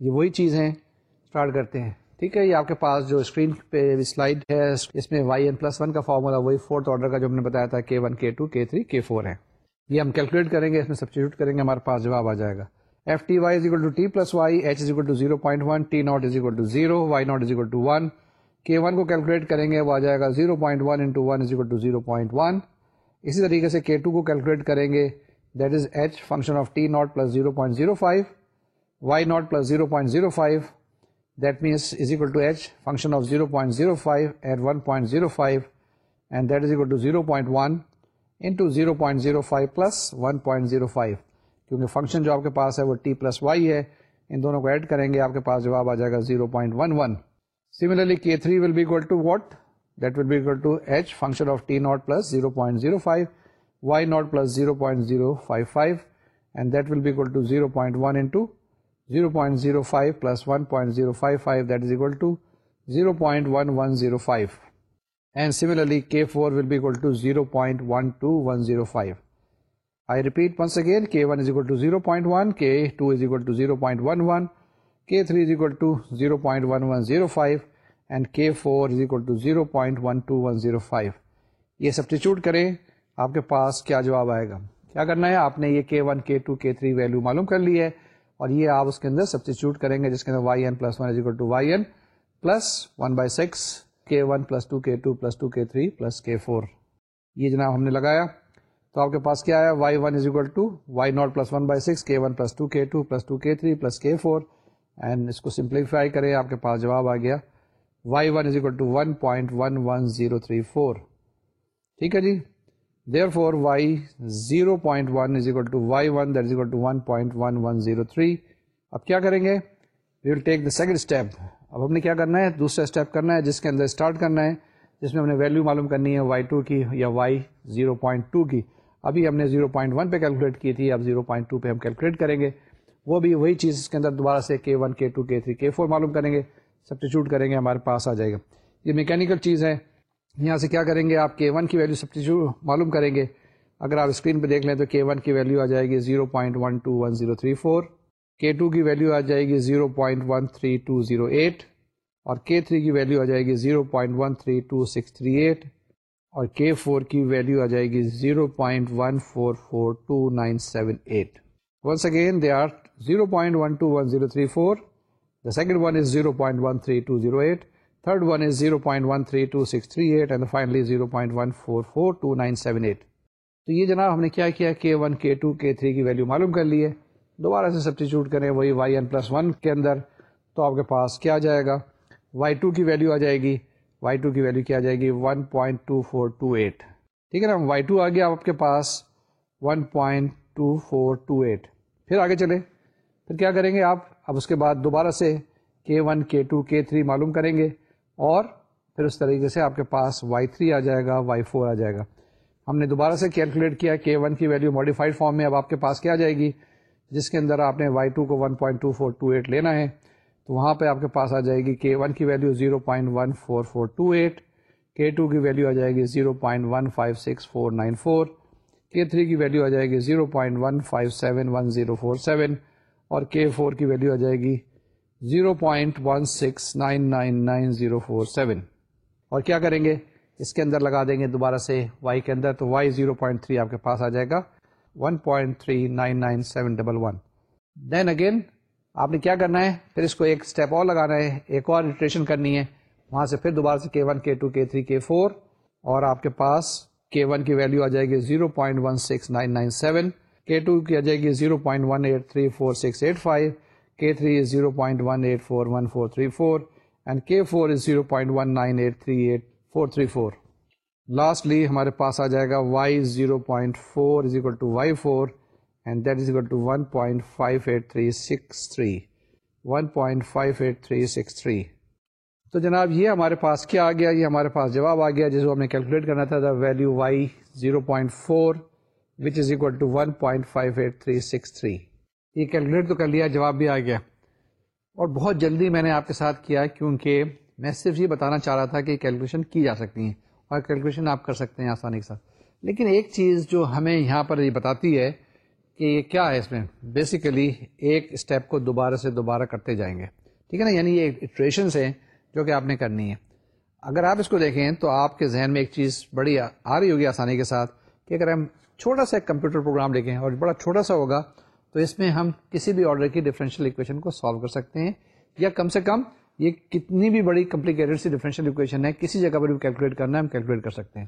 یہ وہی چیز ہیں اسٹارٹ کرتے ہیں ٹھیک ہے یہ آپ کے پاس جو اسکرین پہ سلائڈ ہے اس میں وائی این پلس ون کا فارمولا وہی فورتھ آرڈر کا جو ہم نے بتایا تھا کے ون کے ٹو کے تھری کے فور ہے یہ ہم کیلکولیٹ کریں گے اس میں سبسٹیوٹ کریں گے ہمارے پاس جواب آ جائے گا f t y is two t plus y h is equal to zero point one t naught is equal to zero y naught is equal to one k one کو کیلکولیٹ کریں گے وہ آ جائے گا zero point one into one is equal to zero point one اسی طریقے سے کے ٹو کو کیلکولیٹ کریں گے that is h function of t naught plus zero point zero five y naught plus zero point zero five that means is equal to h function of zero point zero five and one point zero five and that is equal to zero point one into zero point zero five plus one point zero five کیونکہ function جو آپ کے پاس ہے وہ t plus y ہے ان دونوں کو ایڈ کریں گے آپ کے پاس جواب آ جائے گا zero point one one similarly k three will بھی equal to what that will be equal to h function of t naught plus zero point zero five y naught plus zero point zero five five and that will بھی equal to zero point one into zero point zero five plus one point zero five five that is equal to zero point five similarly four one zero five zero point k four is equal to zero point five یہ سب کریں آپ کے پاس کیا جواب آئے گا کیا کرنا ہے آپ نے یہ ون کے ٹو کے تھری ویلو معلوم کر لی ہے اور یہ آپ اس کے اندر سبسٹیچیوٹ کریں گے جس کے اندر Y N plus one is equal to Y N plus one by six K one plus two K two plus two K three plus K four یہ جناب ہم نے لگایا تو آپ کے پاس کیا آیا y one is equal to y naught plus one by six k one plus two k two plus two k three plus k four and اس کو سمپلیفائی کریں آپ کے پاس جواب آ گیا y one is equal to one point one one zero three four ٹھیک ہے جی therefore y zero point one is equal to y one that is equal to one point one one zero three اب کیا کریں گے we will take the second step اب ہم نے کیا کرنا ہے دوسرا اسٹیپ کرنا ہے جس کے اندر اسٹارٹ کرنا ہے جس میں ہم نے ویلیو معلوم کرنی ہے وائی ٹو کی یا وائی زیرو پوائنٹ ٹو کی ابھی ہم نے زیرو پوائنٹ ون پہ کیلکولیٹ کی تھی اب زیرو پوائنٹ ٹو پہ ہم کیلکولیٹ کریں گے وہ بھی وہی چیز اس کے اندر دوبارہ سے کے ون کے ٹو کے تھری کے فور معلوم کریں گے سبسٹیچیوٹ کریں گے ہمارے پاس آ جائے گا یہ میکینیکل چیز ہے یہاں سے کیا کریں گے آپ کے ون کی ویلو سب معلوم کریں گے اگر آپ اسکرین پہ دیکھ لیں تو کے ون کی ویلو آ جائے گی zero point one two one zero three four k two کی ویلو آ جائے گی zero point one three two zero eight اور کے تھری کی ویلو آ جائے گی zero point one three two six three eight اور کے فور کی ویلو آ جائے گی zero point one four four two nine seven eight once again they are zero point one two one zero three four the second one is zero point one three two zero eight third one is zero point one three two six three eight and finally zero point one four four two nine seven eight تو یہ جناب ہم نے کیا کیا کے one کے two کے تھری کی ویلیو معلوم کر لی ہے دوبارہ سے سبسٹیچیوٹ کریں وہی وائی ون پلس ون کے اندر تو آپ کے پاس کیا آ جائے گا وائی ٹو کی ویلیو آ جائے گی وائی ٹو کی ویلیو کیا آ جائے گی one point two four two eight ٹھیک ہے نا وائی ٹو آ گیا آپ کے پاس one point two four two eight پھر آگے چلیں پھر کیا کریں گے آپ اب اس کے بعد دوبارہ سے کے ون کے ٹو کے تھری معلوم کریں گے اور پھر اس طریقے سے آپ کے پاس وائی تھری آ جائے گا وائی فور آ جائے گا ہم نے دوبارہ سے کیلکولیٹ کیا کے ون کی ویلیو ماڈیفائڈ فارم میں اب آپ کے پاس کیا جائے گی جس کے اندر آپ نے وائی ٹو کو one point two four two eight لینا ہے تو وہاں پہ آپ کے پاس آ جائے گی کے ون کی value zero point one four four two eight K two کی ویلیو آ جائے گی zero point one five six four nine four K three کی ویلیو آ جائے گی zero point one five seven one zero four seven اور کے فور کی ویلیو آ جائے گی zero point one six nine nine nine zero four seven اور کیا کریں گے اس کے اندر لگا دیں گے دوبارہ سے وائی کے اندر تو وائی زیرو پوائنٹ تھری آپ کے پاس آ جائے گا one point three nine nine seven double one then again آپ نے کیا کرنا ہے پھر اس کو ایک اسٹیپ اور لگانا ہے ایک اور ریٹریشن کرنی ہے وہاں سے پھر دوبارہ سے کے ون کے ٹو کے تھری کے فور اور آپ کے پاس کے ون کی ویلو آ جائے گی zero point one six nine nine seven k two کی آ جائے گی zero point one eight three four six eight five k three is zero point one eight four one four three four and k four is zero point one nine eight three eight four three four lastly ہمارے پاس آ جائے گا y zero point four is equal to y four and that is equal to one point five eight three six three one point five eight three six three تو جناب یہ ہمارے پاس کیا آ گیا یہ ہمارے پاس جواب آ گیا جس کو ہم نے کیلکولیٹ کرنا تھا the value y zero point four which is equal to one point five eight three six three یہ کیلکولیٹ تو کر لیا جواب بھی آ گیا اور بہت جلدی میں نے آپ کے ساتھ کیا کیونکہ میں صرف یہ بتانا چاہ رہا تھا کہ کیلکولیشن کی جا سکتی ہیں اور کیلکولیشن آپ کر سکتے ہیں آسانی کے ساتھ لیکن ایک چیز جو ہمیں یہاں پر یہ بتاتی ہے کہ یہ کیا ہے اس میں بیسیکلی ایک اسٹیپ کو دوبارہ سے دوبارہ کرتے جائیں گے ٹھیک ہے نا یعنی یہ اٹریشنس ہیں جو کہ آپ نے کرنی ہے اگر آپ اس کو دیکھیں تو آپ کے ذہن میں ایک چیز بڑی آ رہی ہوگی آسانی کے ساتھ کہ اگر ہم چھوٹا سا کمپیوٹر پروگرام دیکھیں اور بڑا چھوٹا سا ہوگا تو اس میں ہم کسی بھی آرڈر کی ڈفرینشیل اکویشن کو سالو کر سکتے ہیں یا کم سے کم یہ کتنی بھی بڑی کمپلیکیٹڈ سی ڈفرینشیل اکویشن ہے کسی جگہ پر بھی کیلکولیٹ کرنا ہے ہم کیلکولیٹ کر سکتے ہیں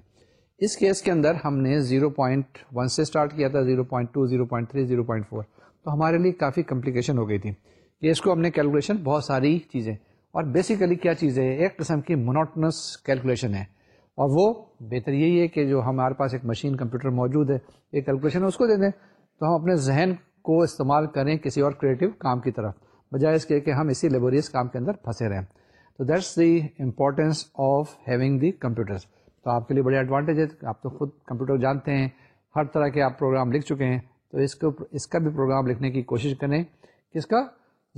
اس کیس کے اندر ہم نے 0.1 سے اسٹارٹ کیا تھا 0.2 0.3 0.4 تو ہمارے لیے کافی کمپلیکیشن ہو گئی تھی کہ اس کو ہم نے کیلکولیشن بہت ساری چیزیں اور بیسیکلی کیا چیزیں ایک قسم کی مونوٹنس کیلکولیشن ہے اور وہ بہتر یہی ہے کہ جو ہمارے پاس ایک مشین کمپیوٹر موجود ہے یہ کیلکولیشن اس کو دے دیں تو ہم اپنے ذہن کو استعمال کریں کسی اور کریٹو کام کی طرف بجائے اس کے کہ ہم اسی لیبوریس کام کے اندر پھنسے رہیں تو that's the importance of having the computers تو آپ کے لیے بڑے ایڈوانٹیج ہے آپ تو خود کمپیوٹر جانتے ہیں ہر طرح کے آپ پروگرام لکھ چکے ہیں تو اس کو اس کا بھی پروگرام لکھنے کی کوشش کریں کس کا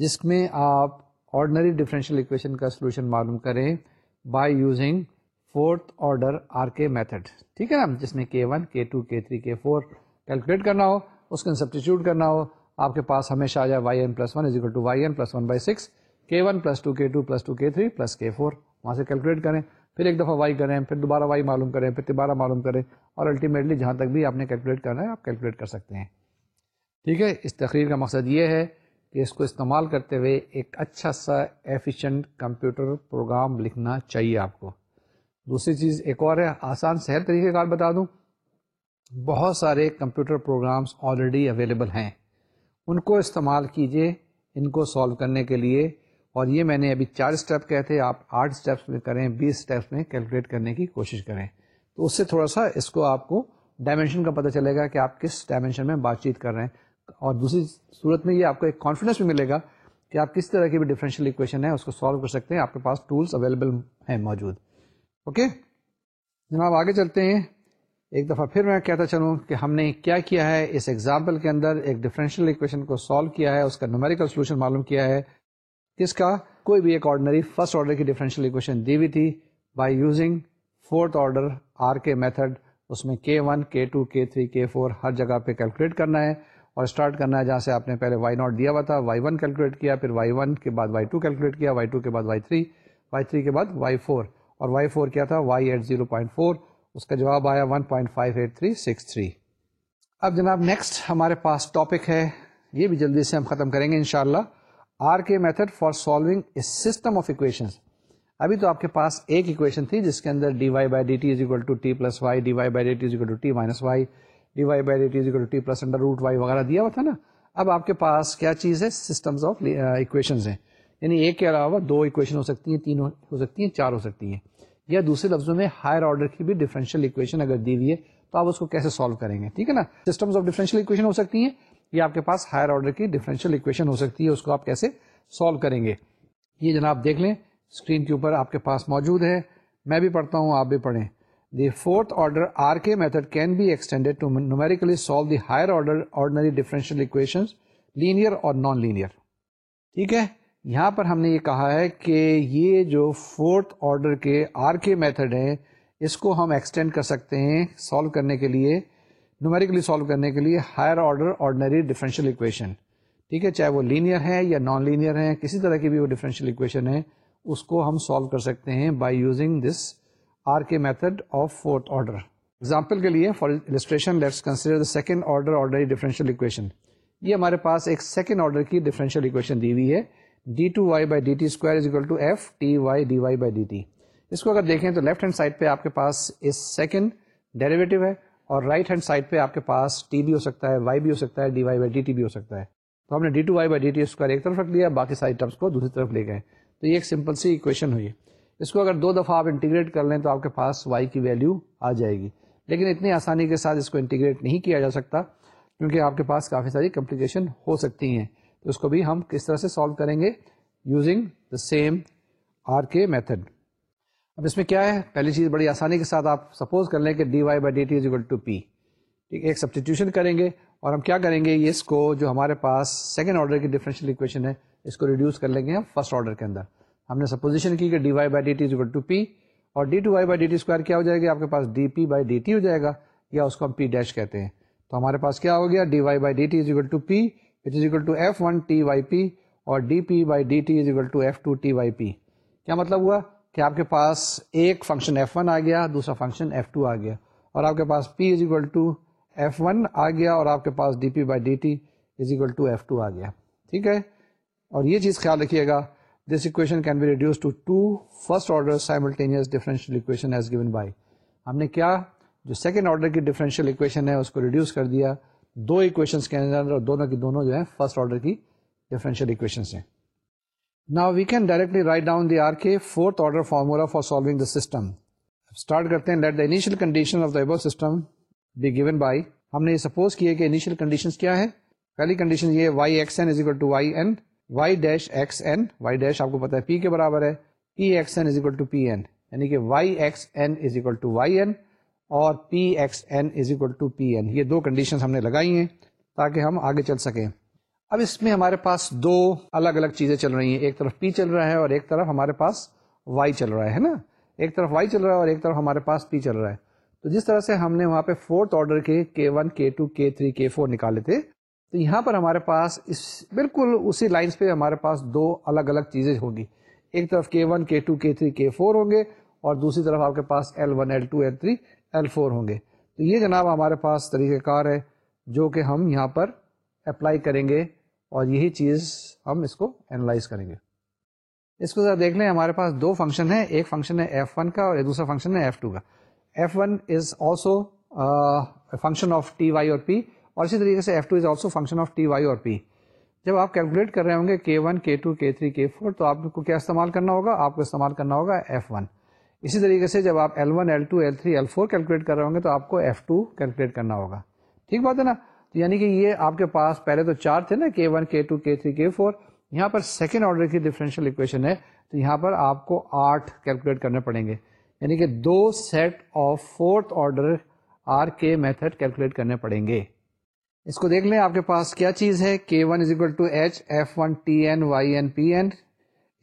جس میں آپ آرڈنری ڈفرینشیل اکویشن کا سلوشن معلوم کریں by using fourth order R K method ٹھیک ہے نا جس میں کے ون کے ٹو کے تھری کے فور کیلکولیٹ کرنا ہو اس کو سبسٹیچیوٹ کرنا ہو آپ کے پاس ہمیشہ آ جائے Y N plus one is equal to Y N plus one by six K one plus two K two plus two K three plus K four وہاں سے کیلکولیٹ کریں پھر ایک دفعہ وائی کریں پھر دوبارہ وائی معلوم کریں پھر دوبارہ معلوم کریں اور الٹیمیٹلی جہاں تک بھی آپ نے کیلکولیٹ کرنا ہے آپ کیلکولیٹ کر سکتے ہیں ٹھیک ہے اس تقریر کا مقصد یہ ہے کہ اس کو استعمال کرتے ہوئے ایک اچھا سا ایفیشینٹ کمپیوٹر پروگرام لکھنا چاہیے آپ کو دوسری چیز ایک اور ہے آسان سہر طریقے کار بتا دوں بہت سارے کمپیوٹر پروگرامس آلریڈی اویلیبل ہیں ان کو استعمال کیجیے ان کو سالو کرنے کے لیے اور یہ میں نے ابھی چار اسٹیپ کہے تھے آپ آٹھ اسٹیپس میں کریں بیس اسٹیپس میں کیلکولیٹ کرنے کی کوشش کریں تو اس سے تھوڑا سا اس کو آپ کو ڈائمینشن کا پتہ چلے گا کہ آپ کس ڈائمینشن میں بات چیت کر رہے ہیں اور دوسری صورت میں یہ آپ کو ایک کانفیڈنس بھی ملے گا کہ آپ کس طرح کی بھی ڈفرینشیل اکویشن ہے اس کو سالو کر سکتے ہیں آپ کے پاس ٹولس اویلیبل ہیں موجود اوکے جناب آگے چلتے ہیں ایک دفعہ پھر میں کہتا چلوں کہ ہم نے کیا کیا ہے اس ایگزامپل کے اندر ایک ڈفرینشیل اکویشن کو سالو کیا ہے اس کا نومیریکل سولوشن معلوم کیا ہے کس کا کوئی بھی ایک آرڈنری فرسٹ آرڈر کی ڈیفرینشیل اکویشن دی ہوئی تھی by using fourth order R K method اس میں کے ون کے ٹو کے تھری کے فور ہر جگہ پہ کیلکولیٹ کرنا ہے اور اسٹارٹ کرنا ہے جہاں سے آپ نے پہلے وائی ناٹ دیا ہوا تھا وائی ون کیلکولیٹ کیا پھر وائی ون کے بعد وائی ٹو کیلکولیٹ کیا وائی ٹو کے بعد وائی تھری وائی تھری کے بعد وائی فور اور وائی فور کیا تھا y at zero point four اس کا جواب آیا 1.58363 اب جناب نیکسٹ ہمارے پاس ٹاپک ہے یہ بھی جلدی سے ہم ختم کریں گے انشاءاللہ شاء اللہ R K method for solving a system of equation ابھی تو آپ کے پاس ایک اکویشن تھی جس کے اندر d y by d t t two plus y d y by d equal to t minus y y d d by t t plus under root y وغیرہ دیا ہوا تھا نا اب آپ کے پاس کیا چیز ہے سسٹم آف اکویشن ہیں یعنی ایک کے علاوہ دو اکویشن ہو سکتی ہیں تین ہو سکتی ہیں چار ہو سکتی ہیں یا دوسرے لفظوں میں ہائر آرڈر کی بھی ڈیفرنشیل اکویشن اگر دی ہوئی ہے تو آپ اس کو کیسے سالو کریں گے ٹھیک ہے نا سسٹم آف ڈیفرنشیل اکویشن ہو سکتی ہیں یا آپ کے پاس ہائر آرڈر کی ڈیفرنشیل اکویشن ہو سکتی ہے اس کو آپ کیسے سالو کریں گے یہ جناب دیکھ لیں اسکرین کے اوپر آپ کے پاس موجود ہے میں بھی پڑھتا ہوں آپ بھی پڑھیں the fourth order R K method can be extended to numerically solve the higher order ordinary differential equation linear اور نان لینئر ٹھیک ہے یہاں پر ہم نے یہ کہا ہے کہ یہ جو فورتھ آرڈر کے آر کے میتھڈ ہیں اس کو ہم ایکسٹینڈ کر سکتے ہیں سالو کرنے کے لیے نومیریکلی سالو کرنے کے لیے higher order ordinary differential equation ٹھیک ہے چاہے وہ لینئر ہے یا نان لینئر ہیں کسی طرح کی بھی وہ ڈفرینشیل ایکویشن ہے اس کو ہم سالو کر سکتے ہیں by using this R K method of fourth order example کے لیے for illustration let's consider the second order ordinary differential equation یہ ہمارے پاس ایک سیکنڈ آرڈر کی ڈیفرینشیل ایکویشن دی ہوئی ہے d two y by d t square is equal to f t y d y by d t اس کو اگر دیکھیں تو لیفٹ ہینڈ سائڈ پہ آپ کے پاس اس سیکنڈ ڈیریویٹو ہے اور رائٹ ہینڈ سائڈ پہ آپ کے پاس ٹی بھی ہو سکتا ہے وائی بھی ہو سکتا ہے d y by d t بھی ہو سکتا ہے تو ہم نے d two y by d t square ایک طرف رکھ لیا باقی ساری ٹرمس کو دوسری طرف لے گئے تو یہ ایک سمپل سی اکویشن ہوئی ہے اس کو اگر دو دفعہ آپ انٹیگریٹ کر لیں تو آپ کے پاس وائی کی ویلیو آ جائے گی لیکن اتنی آسانی کے ساتھ اس کو انٹیگریٹ نہیں کیا جا سکتا کیونکہ آپ کے پاس کافی ساری کمپلیکیشن ہو سکتی ہیں تو اس کو بھی ہم کس طرح سے سالو کریں گے using the same R K method اب اس میں کیا ہے پہلی چیز بڑی آسانی کے ساتھ آپ سپوز کر لیں کہ d y by d t is equal to p ٹھیک ایک سبسٹیٹیوشن کریں گے اور ہم کیا کریں گے اس کو جو ہمارے پاس سیکنڈ آرڈر کی ڈفرینشیل اکویشن ہے اس کو ریڈیوس کر لیں گے ہم فرسٹ آرڈر کے اندر ہم نے سپوزیشن کی کہ d y by d t is equal to p اور d two y by d t square کیا ہو جائے گا آپ کے پاس d p by d t ہو جائے گا یا اس کو ہم پی ڈیش کہتے ہیں تو ہمارے پاس کیا ہو گیا d y by d t is equal to p t y p اور d p by d t is equal to f two t y p کیا مطلب ہوا کہ آپ کے پاس ایک فنکشن ایف ون آ گیا دوسرا فنکشن ایف ٹو آ گیا اور آپ کے پاس p is equal to f one آ گیا اور آپ کے پاس d p by d t is equal to f two آ گیا ٹھیک ہے اور یہ چیز خیال رکھیے گا this equation can be reduced to two first order simultaneous differential equation as given by ہم نے کیا جو سیکنڈ آرڈر کی ڈیفرنشیل اکویشن ہے اس کو ریڈیوس کر دیا دو اکویشنس کے اندر اور دونوں کی دونوں جو ہیں فرسٹ آرڈر کی ڈیفرینشیل اکویشنس ہیں نا we can directly write down the R K fourth order formula for solving the system start کرتے ہیں let the initial condition of the above system be given by ہم نے یہ suppose کیا کہ انیشیل کنڈیشن کیا ہے پہلی کنڈیشن یہ y x n is equal to y n y dash x n y dash آپ کو پتا ہے پی کے برابر ہے p x n is equal to p n یعنی کہ y x n is equal to y n اور p x n is equal to p n یہ دو کنڈیشن ہم نے لگائی ہیں تاکہ ہم آگے چل سکیں اب اس میں ہمارے پاس دو الگ الگ چیزیں چل رہی ہیں ایک طرف پی چل رہا ہے اور ایک طرف ہمارے پاس وائی چل رہا ہے نا ایک طرف وائی چل رہا ہے اور ایک طرف ہمارے پاس پی چل رہا ہے تو جس طرح سے ہم نے وہاں پہ فورتھ آرڈر کے کے ون کے ٹو کے تھری کے فور نکالے تھے تو یہاں پر ہمارے پاس اس بالکل اسی لائنس پہ ہمارے پاس دو الگ الگ چیزیں ہوں گی ایک طرف کے ون کے ٹو کے تھری کے فور ہوں گے اور دوسری طرف آپ کے پاس l one l two l three l four ہوں گے تو یہ جناب ہمارے پاس طریقہ کار ہے جو کہ ہم یہاں پر اپلائی کریں گے اور یہی چیز ہم اس کو اینالائز کریں گے اس کو ذرا دیکھ لیں ہمارے پاس دو فنکشن ہے ایک فنکشن ہے ایف ون کا اور ایک دوسرا فنکشن ہے ایف ٹو کا f one is also function of t y اور پی اور اسی طریقے سے f two is also function of t y اور پی جب آپ کیلکولیٹ کر رہے ہوں گے کے ون کے ٹو کے تھری کے فور تو آپ کو کیا استعمال کرنا ہوگا آپ کو استعمال کرنا ہوگا ایف ون اسی طریقے سے جب آپ l one l two l three l four calculate کر رہے ہوں گے تو آپ کو ایف ٹو کیلکولیٹ کرنا ہوگا ٹھیک بات ہے نا تو یعنی کہ یہ آپ کے پاس پہلے تو چار تھے نا فور یہاں پر سیکنڈ آرڈر کی ہے تو یہاں پر آپ کو آٹھ کیلکولیٹ کرنے پڑیں گے یعنی کہ دو set of fourth order R K method calculate کرنے پڑیں گے اس کو دیکھ لیں آپ کے پاس کیا چیز ہے k one is equal to h f one t n n y p n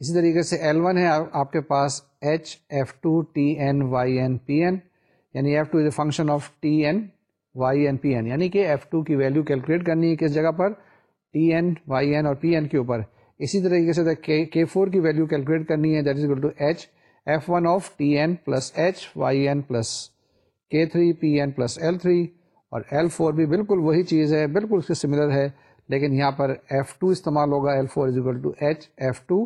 اسی طریقے سے ایل ون ہے آپ کے پاس h f two t n y n p n یعنی f two is a function of t n y n p n یعنی کہ f two کی ویلیو کیلکولیٹ کرنی ہے کس جگہ پر ٹی این وائی این اور پی این کے اوپر اسی طریقے سے کے فور کی ویلیو کیلکولیٹ کرنی ہے that is equal to h h f one of t n n plus plus y k three p n plus l three اور ایل فور بھی بالکل وہی چیز ہے بالکل اس سے سملر ہے لیکن یہاں پر ایف ٹو استعمال ہوگا l four is equal to h f two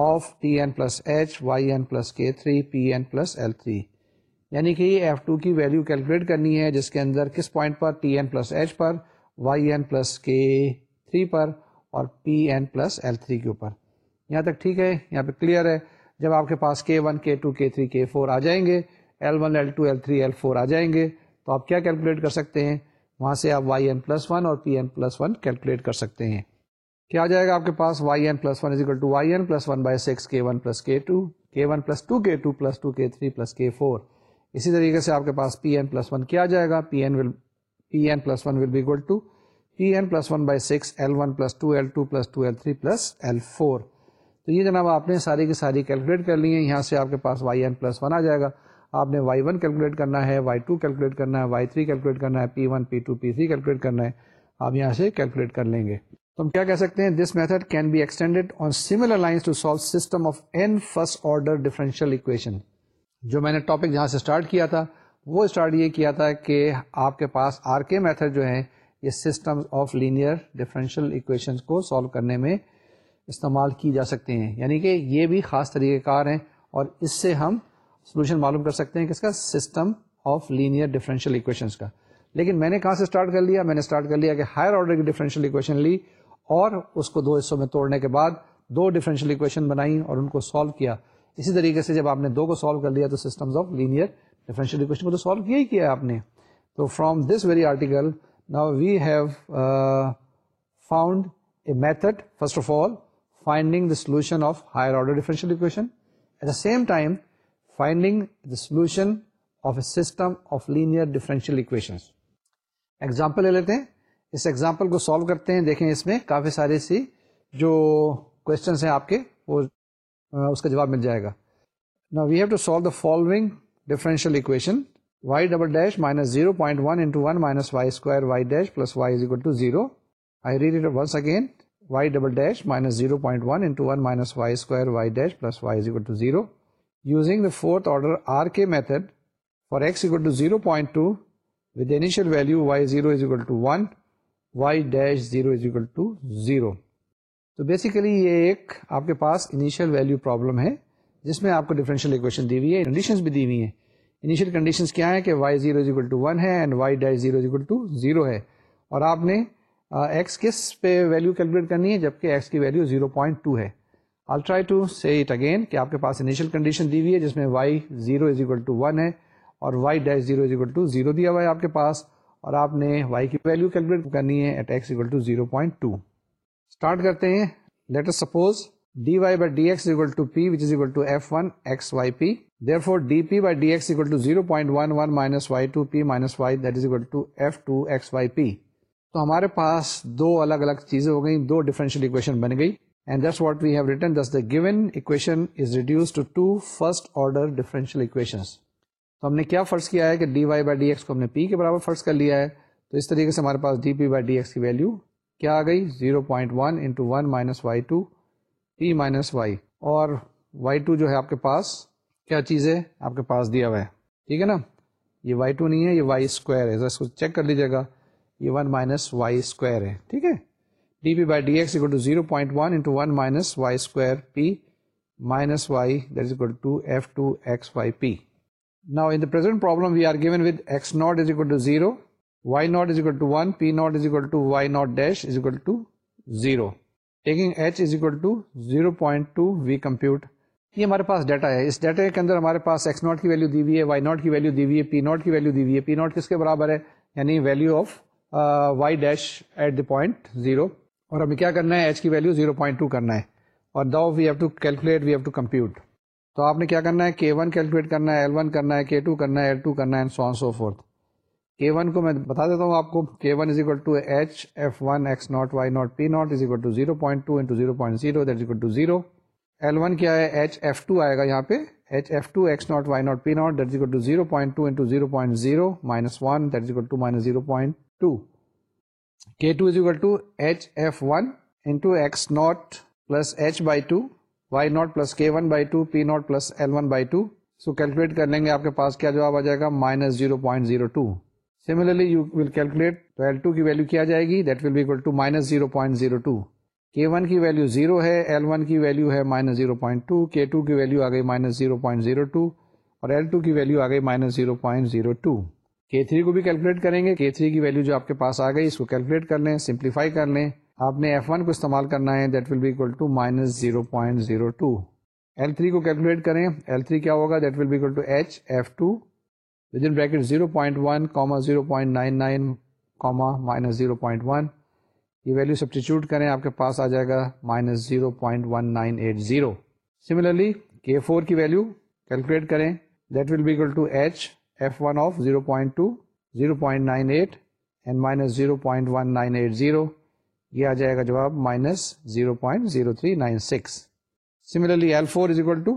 of t n plus h y n plus k three p n plus l three یعنی کہ ایف ٹو کی ویلیو کیلکولیٹ کرنی ہے جس کے اندر کس پوائنٹ پر ٹی این پلس ایچ پر y n plus k three پر اور p n plus l three کے اوپر یہاں تک ٹھیک ہے یہاں پہ کلیئر ہے جب آپ کے پاس کے ون کے ٹو کے تھری کے فور آ جائیں گے l one l two l three l four آ جائیں گے تو آپ کیا کیلکولیٹ کر سکتے ہیں وہاں سے آپ وائی این پلس ون اور p n plus one calculate کر سکتے ہیں کیا جائے گا آپ کے پاس y n plus one is equal to y n plus one by six k one plus k two k one plus two k two plus two k three plus k four اسی طریقے سے آپ کے پاس p n plus one کیا جائے گا p n will p n plus one will be equal to p n plus one by six l one plus two l two plus two l three plus l four تو یہ جناب آپ نے ساری کی ساری کیلکولیٹ کر لی ہیں یہاں سے آپ کے پاس وائی این پلس ون آ جائے گا آپ نے وائی ون کیلکولیٹ کرنا ہے وائی ٹو کیلکولیٹ کرنا ہے وائی تھری کیلکولیٹ کرنا ہے p one p two p three calculate کرنا ہے آپ یہاں سے کیلکولیٹ کر لیں گے تو ہم کیا کہہ سکتے ہیں this method can be extended on to solve system of n first order differential equation جو میں نے ٹاپک جہاں سے اسٹارٹ کیا تھا وہ اسٹارٹ یہ کیا تھا کہ آپ کے پاس آر کے میتھڈ جو ہیں یہ system of linear differential equation کو سالو کرنے میں استعمال کی جا سکتے ہیں یعنی کہ یہ بھی خاص طریقہ کار ہیں اور اس سے ہم سولوشن معلوم کر سکتے ہیں کس کا system of linear differential equations کا لیکن میں نے کہاں سے اسٹارٹ کر لیا میں نے اسٹارٹ کر لیا کہ ہائر آرڈر کی ڈیفرنشیل اکویشن لی اور اس کو دو حصوں میں توڑنے کے بعد دو ڈیفرینشیل اکویشن بنائی اور ان کو سالو کیا اسی طریقے سے جب آپ نے دو کو سالو کر لیا تو system of linear differential equation کو تو سالو کیا ہی کیا آپ نے تو from this very article now we have found a method first of all finding the solution of higher order differential equation at the same time finding the solution of a system of linear differential equation example لے لیتے ہیں اس example کو solve کرتے ہیں دیکھیں اس میں کافی سارے سی جو کوشچنس ہیں آپ کے وہ اس کا جواب مل جائے گا نا we have to solve the following differential equation y double dash minus zero point one into one minus y square y dash plus y is equal to zero I read it once again y double dash minus zero point one into one minus y square y dash plus y is equal to zero using the fourth order R K method for x equal to zero point two with initial value y zero is equal to one y dash zero is equal to zero تو basically یہ ایک آپ کے پاس initial value problem ہے جس میں آپ کو ایکویشن دی ہوئی ہے کنڈیشنز بھی دی ہوئی ہیں انیشیل کنڈیشن کیا ہیں کہ y zero is equal to one ہے and y dash zero is equal to zero ہے اور آپ نے ایکس کس پہ ویلو کیلکولیٹ کرنی ہے جبکہ ایکس کی ویلو زیرو پوائنٹ ٹو ہے I'll try to see it again کہ آپ کے پاس انیشیل کنڈیشن دی ہوئی ہے جس میں y zero is equal to one ہے اور y dash zero is equal to zero دیا ہوا ہے آپ کے پاس اور آپ نے وائی کی ویلیو کیلکولیٹ کرنی ہے at x equal to zero point two start کرتے ہیں later suppose d y by d x equal to p which is equal to f one x y p therefore d p by d x equal to zero point one one minus y two p minus y that is equal to f two x y p تو ہمارے پاس دو الگ الگ چیزیں ہو گئیں دو ڈیفرنشیل اکویشن بن گئی and that's what we have written this the given equation is reduce to two first order differential equations تو ہم نے کیا فرض کیا ہے کہ d y by d x کو ہم نے پی کے برابر فرض کر لیا ہے تو اس طریقے سے ہمارے پاس d p by d x کی ویلیو کیا آ گئی zero point one into one minus y two p minus y اور وائی ٹو جو ہے آپ کے پاس کیا چیز ہے آپ کے پاس دیا ہوا ہے ٹھیک ہے نا یہ وائی ٹو نہیں ہے یہ وائی اسکوائر ہے ذرا اس کو چیک کر لیجیے گا یہ ون مائنس وائی اسکوائر ہے ٹھیک ہے d p by d x equal to zero point one into one minus y square p minus y that is equal to f two x y p now in present problem we are given with x not is equal to zero y not is equal to one p not is equal to y not dash is equal to zero taking h is equal to zero point two we compute یہ ہمارے پاس data ہے اس data کے اندر ہمارے پاس x not کی value دی ہوئی ہے وائی ناٹ کی ویلو دی ہوئی ہے پی ناٹ کی ویلیو دی ہوئی ہے پی ناٹ کس کے برابر ہے یعنی value of y dash at the point zero اور ہمیں کیا کرنا ہے ایچ کی ویلیو زیرو پوائنٹ ٹو کرنا ہے اور داؤ we have to calculate we have to compute تو آپ نے کیا کرنا ہے کے ون کیلکولیٹ کرنا ہے ایل ون کرنا ہے کے ٹو کرنا ہے ایل ٹو کرنا ہے and so so forth k one کو میں بتا دیتا ہوں آپ کو k one is equal to h f one x not y not p not is equal to zero point two into zero point zero that is equal to zero l one کیا ہے H F two آئے گا یہاں پہ h f two x not y not p not that is equal to zero point two into zero point zero minus one that is equal to minus zero point two K two is equal to H F one into X not plus H by two Y not plus K one by two P not plus L one by two so calculate کر لیں گے آپ کے پاس کیا جواب آ جائے گا minus zero point zero two you will calculate تو ایل ٹو کی ویلو کیا جائے گی that will to minus zero point zero two k one کی ویلو زیرو ہے ایل ون کی ویلو ہے minus zero point two k two کی ویلو آ گئی minus zero point zero two اور ایل ٹو کی ویلو آ گئی minus zero point zero two K three کو بھی کیلکولیٹ کریں گے کے تھری کی ویلو جو آپ کے پاس آ گئی اس کو کیلکولیٹ کر لیں سمپلیفائی کر لیں آپ نے ایف ون کو استعمال کرنا ہے that will be equal to minus zero point zero two l three کو کیلکولیٹ کریں ایل تھری کیا ہوگا that will be equal to to h f with in bracket zero point one comma zero point nine nine comma minus zero point one یہ value substitute کریں آپ کے پاس آ جائے گا minus zero point one nine eight zero similarly k four کی value calculate کریں that will be equal to h f one of zero point two zero point nine eight and minus zero point one nine eight zero یہ آ جائے گا جواب minus zero point zero three nine six similarly l l l four four four is equal to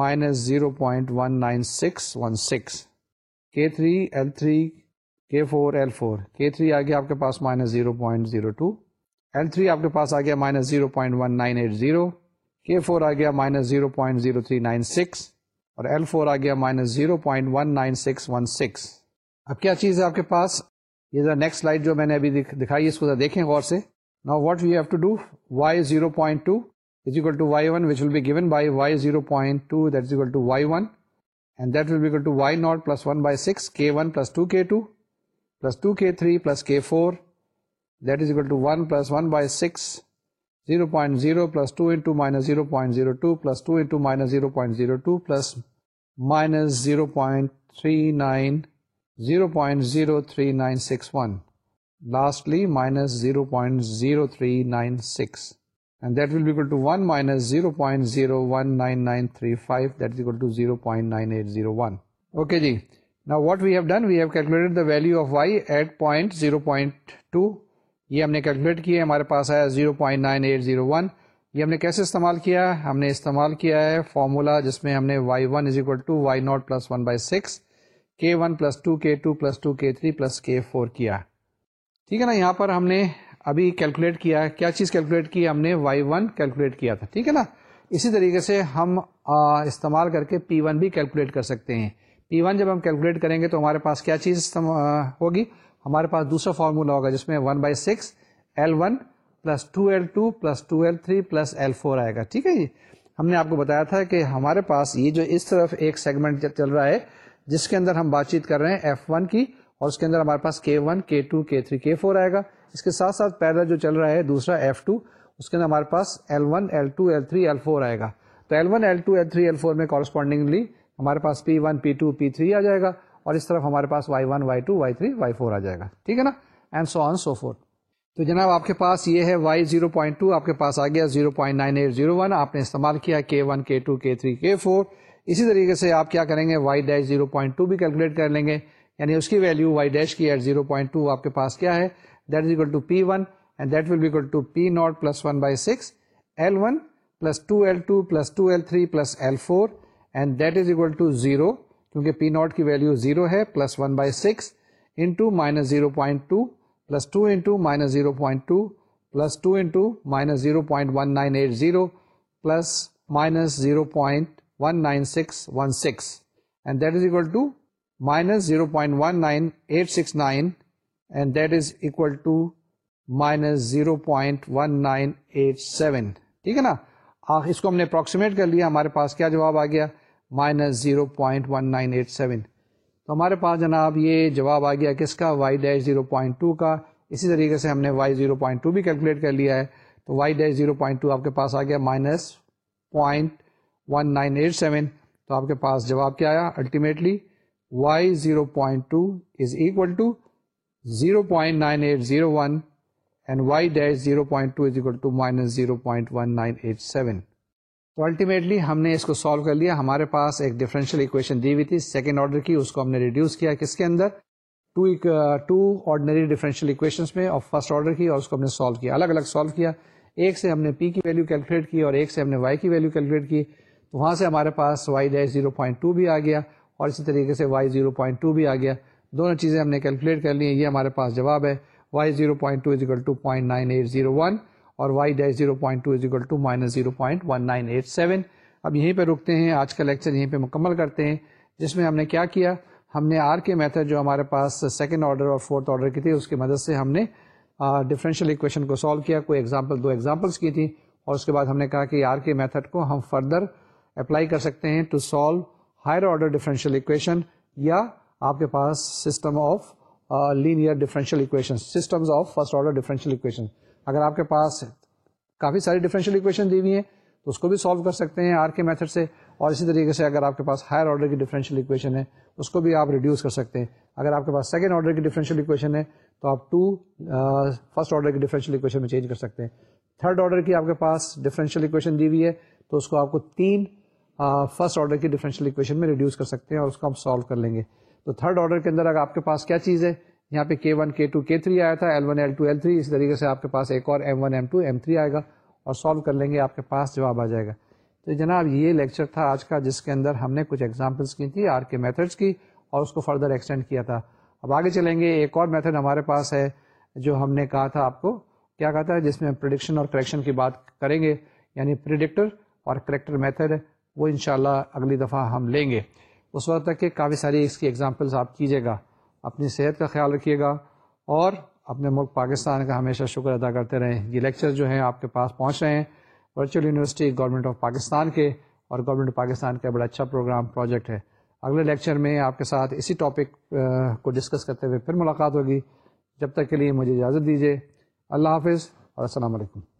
minus zero point one one nine six six k k k three three three آ گیا آپ کے پاس minus zero point zero two l three آپ کے پاس آ گیا minus zero point one nine eight zero k four آ گیا minus zero point zero three nine six اور ایل فور آ گیا minus zero point one nine six one six اب کیا چیز ہے آپ کے پاس یہ ذرا نیکسٹ سلائڈ جو میں نے ابھی دکھائی اس کو ذرا دیکھیں غور سے نا what we have to do y zero point two is equal to y one which will be given by y zero point two that is equal to y one and that will be equal to y not plus one by six k one plus two k two plus two k three plus k four that is equal to one plus one by six zero point zero plus two into minus zero point zero two plus two into minus zero point zero two plus minus zero point three nine zero point zero three nine six one lastly minus zero point zero three nine six value minus zero point zero one ninety what we have done کی value of y at zero point کی ہے ہمارے پاس آیا zero point nine eight zero one یہ ہم نے کیسے استعمال کیا ہم نے استعمال کیا ہے فارمولہ جس میں ہم نے y one is equal to y not plus one by six k one plus two k two plus two k three plus k four کیا ٹھیک ہے نا یہاں پر ہم نے ابھی کیلکولیٹ کیا کیا چیز کیلکولیٹ کی ہم نے وائی ون کیلکولیٹ کیا تھا ٹھیک ہے نا اسی طریقے سے ہم استعمال کر کے پی ون بھی کیلکولیٹ کر سکتے ہیں پی ون جب ہم کیلکولیٹ کریں گے تو ہمارے پاس کیا چیز ہوگی ہمارے پاس دوسرا فارمولا ہوگا جس میں one by six l one plus two l two plus two l three plus l four آئے گا ٹھیک ہے جی ہم نے آپ کو بتایا تھا کہ ہمارے پاس یہ جو اس طرف ایک سیگمنٹ چل رہا ہے جس کے اندر ہم بات چیت کر رہے ہیں ایف ون کی اور اس کے اندر ہمارے پاس کے ون کے ٹو کے تھری کے فور آئے گا اس کے ساتھ ساتھ پیدل جو چل رہا ہے دوسرا ایف ٹو اس کے اندر ہمارے پاس l one l two l three l four آئے گا تو l one l two l three l four میں کورسپونڈنگلی ہمارے پاس p one p two p three آ جائے گا اور اس طرف ہمارے پاس y one y two y three y four آ جائے گا ٹھیک ہے نا and so on so forth تو جناب آپ کے پاس یہ ہے وائی زیرو پوائنٹ ٹو آپ کے پاس آ گیا zero point nine eight zero one آپ نے استعمال کیا کے ون کے ٹو کے تھری کے فور اسی طریقے سے آپ کیا کریں گے y dash zero point two بھی کیلکولیٹ کر لیں گے یعنی اس کی ویلیو وائی ڈیش کی ایٹ زیرو پوائنٹ ٹو آپ کے پاس کیا ہے that is equal to p one and that will be equal to p naught plus one by six l one plus two l two plus two l three plus l four and that is equal to zero کیونکہ پی not کی value zero ہے plus one by six into minus zero point two plus two into minus zero point two plus two into minus zero point one nine eight zero plus minus zero point one nine six one six and that is equal to minus zero point one nine eight six nine and that is equal to minus zero point one nine eight seven ٹھیک ہے نا اس کو ہم نے approximate کر لیا ہمارے پاس کیا جواب آ گیا minus zero point one nine eight seven تو ہمارے پاس جناب یہ جواب آ گیا کس کا y dash zero point two کا اسی طریقے سے ہم نے وائی زیرو پوائنٹ ٹو بھی کیلکولیٹ کر لیا ہے تو y dash zero point two آپ کے پاس آ گیا minus point one nine eight seven تو آپ کے پاس جواب کیا آیا ultimately y zero point nine eight zero one and y dash zero point two two is equal minus zero point one nine eight seven تو الٹیمیٹلی ہم نے اس کو سالو کر لیا ہمارے پاس ایک ڈیفرنشیل اکویشن دی ہوئی تھی سیکنڈ آرڈر کی اس کو ہم نے ریڈیوس کیا کس کے اندر to to ordinary differential equations میں اور فرسٹ آرڈر کی اور اس کو ہم نے سالو کیا الگ الگ سالو کیا ایک سے ہم نے پی کی ویلیو کیلکولیٹ کی اور ایک سے ہم نے وائی کی ویلیو کیلکولیٹ کی تو وہاں سے ہمارے پاس Y dash zero point two بھی آ گیا اور اسی طریقے سے وائی زیرو پوائنٹ ٹو بھی آ گیا دونوں چیزیں ہم نے کیلکولیٹ کر لی ہیں یہ ہمارے پاس جواب ہے y zero point two is two point nine eight zero one اور y dash zero point two is two minus zero point one nine eight seven اب یہیں پہ رکتے ہیں آج کا لیکچر یہیں پہ مکمل کرتے ہیں جس میں ہم نے کیا کیا ہم نے آر کے میتھڈ جو ہمارے پاس سیکنڈ آرڈر اور فورتھ آرڈر کی تھی اس کی مدد سے ہم نے ڈفرینشیل اکویشن کو سالو کیا کوئی ایگزامپل دو ایگزامپلس کی تھیں اور اس کے بعد ہم نے کہا کہ آر کے میتھڈ کو ہم فردر اپلائی کر سکتے ہیں to solve higher order differential equation یا آپ کے پاس system of linear differential equation differential equation اگر آپ کے پاس کافی ساری ڈفرینشیل اکویشن دی ہوئی ہیں تو اس کو بھی سالو کر سکتے ہیں آر کے میتھڈ سے اور اسی طریقے سے اگر آپ کے پاس ہائر آرڈر کی ڈفرینشیل اکویشن ہے اس کو بھی آپ ریڈیوس کر سکتے ہیں اگر آپ کے پاس سیکنڈ آرڈر کی ڈیفرنشیل اکویشن ہے تو آپ ٹو فرسٹ آرڈر کی ڈیفرنشیل اکویشن میں چینج کر سکتے ہیں تھرڈ آرڈر کی آپ کے پاس ڈفرینشیل اکویشن دی ہوئی ہے تو اس کو آپ کو تین فرسٹ ہاں، آرڈر کی ڈیفرینشیل اکویشن میں ریڈیوس کر سکتے ہیں اور اس کو ہم سالو کر لیں گے تو تھرڈ آرڈر کے اندر اگر آپ کے پاس کیا چیز ہے یہاں پہ کے ون کے ٹو کے تھری آیا تھا l one l two l three اس طریقے سے آپ کے پاس ایک اور m one m two m three آئے گا اور سالو کر لیں گے آپ کے پاس جواب آ جائے گا تو جناب یہ لیکچر تھا آج کا جس کے اندر ہم نے کچھ ایگزامپلس کی تھی آر کے میتھڈس کی اور اس کو فردر ایکسٹینڈ کیا تھا اب آگے چلیں گے ایک اور میتھڈ ہمارے پاس ہے جو ہم نے کہا تھا آپ کو کیا کہا تھا جس میں پرڈکشن اور کریکشن کی بات کریں گے یعنی پرڈکٹر اور کریکٹر میتھڈ وہ انشاءاللہ اگلی دفعہ ہم لیں گے اس وقت تک کہ کافی ساری اس کی ایگزامپلس آپ کیجیے گا اپنی صحت کا خیال رکھیے گا اور اپنے ملک پاکستان کا ہمیشہ شکر ادا کرتے رہیں یہ لیکچر جو ہیں آپ کے پاس پہنچ رہے ہیں virtual university government of Pakistan کے اور گورنمنٹ آف پاکستان کا بڑا اچھا پروگرام پروجیکٹ ہے اگلے لیکچر میں آپ کے ساتھ اسی ٹاپک کو ڈسکس کرتے ہوئے پھر ملاقات ہوگی جب تک کے لیے مجھے اجازت دیجیے اللہ حافظ اور السلام علیکم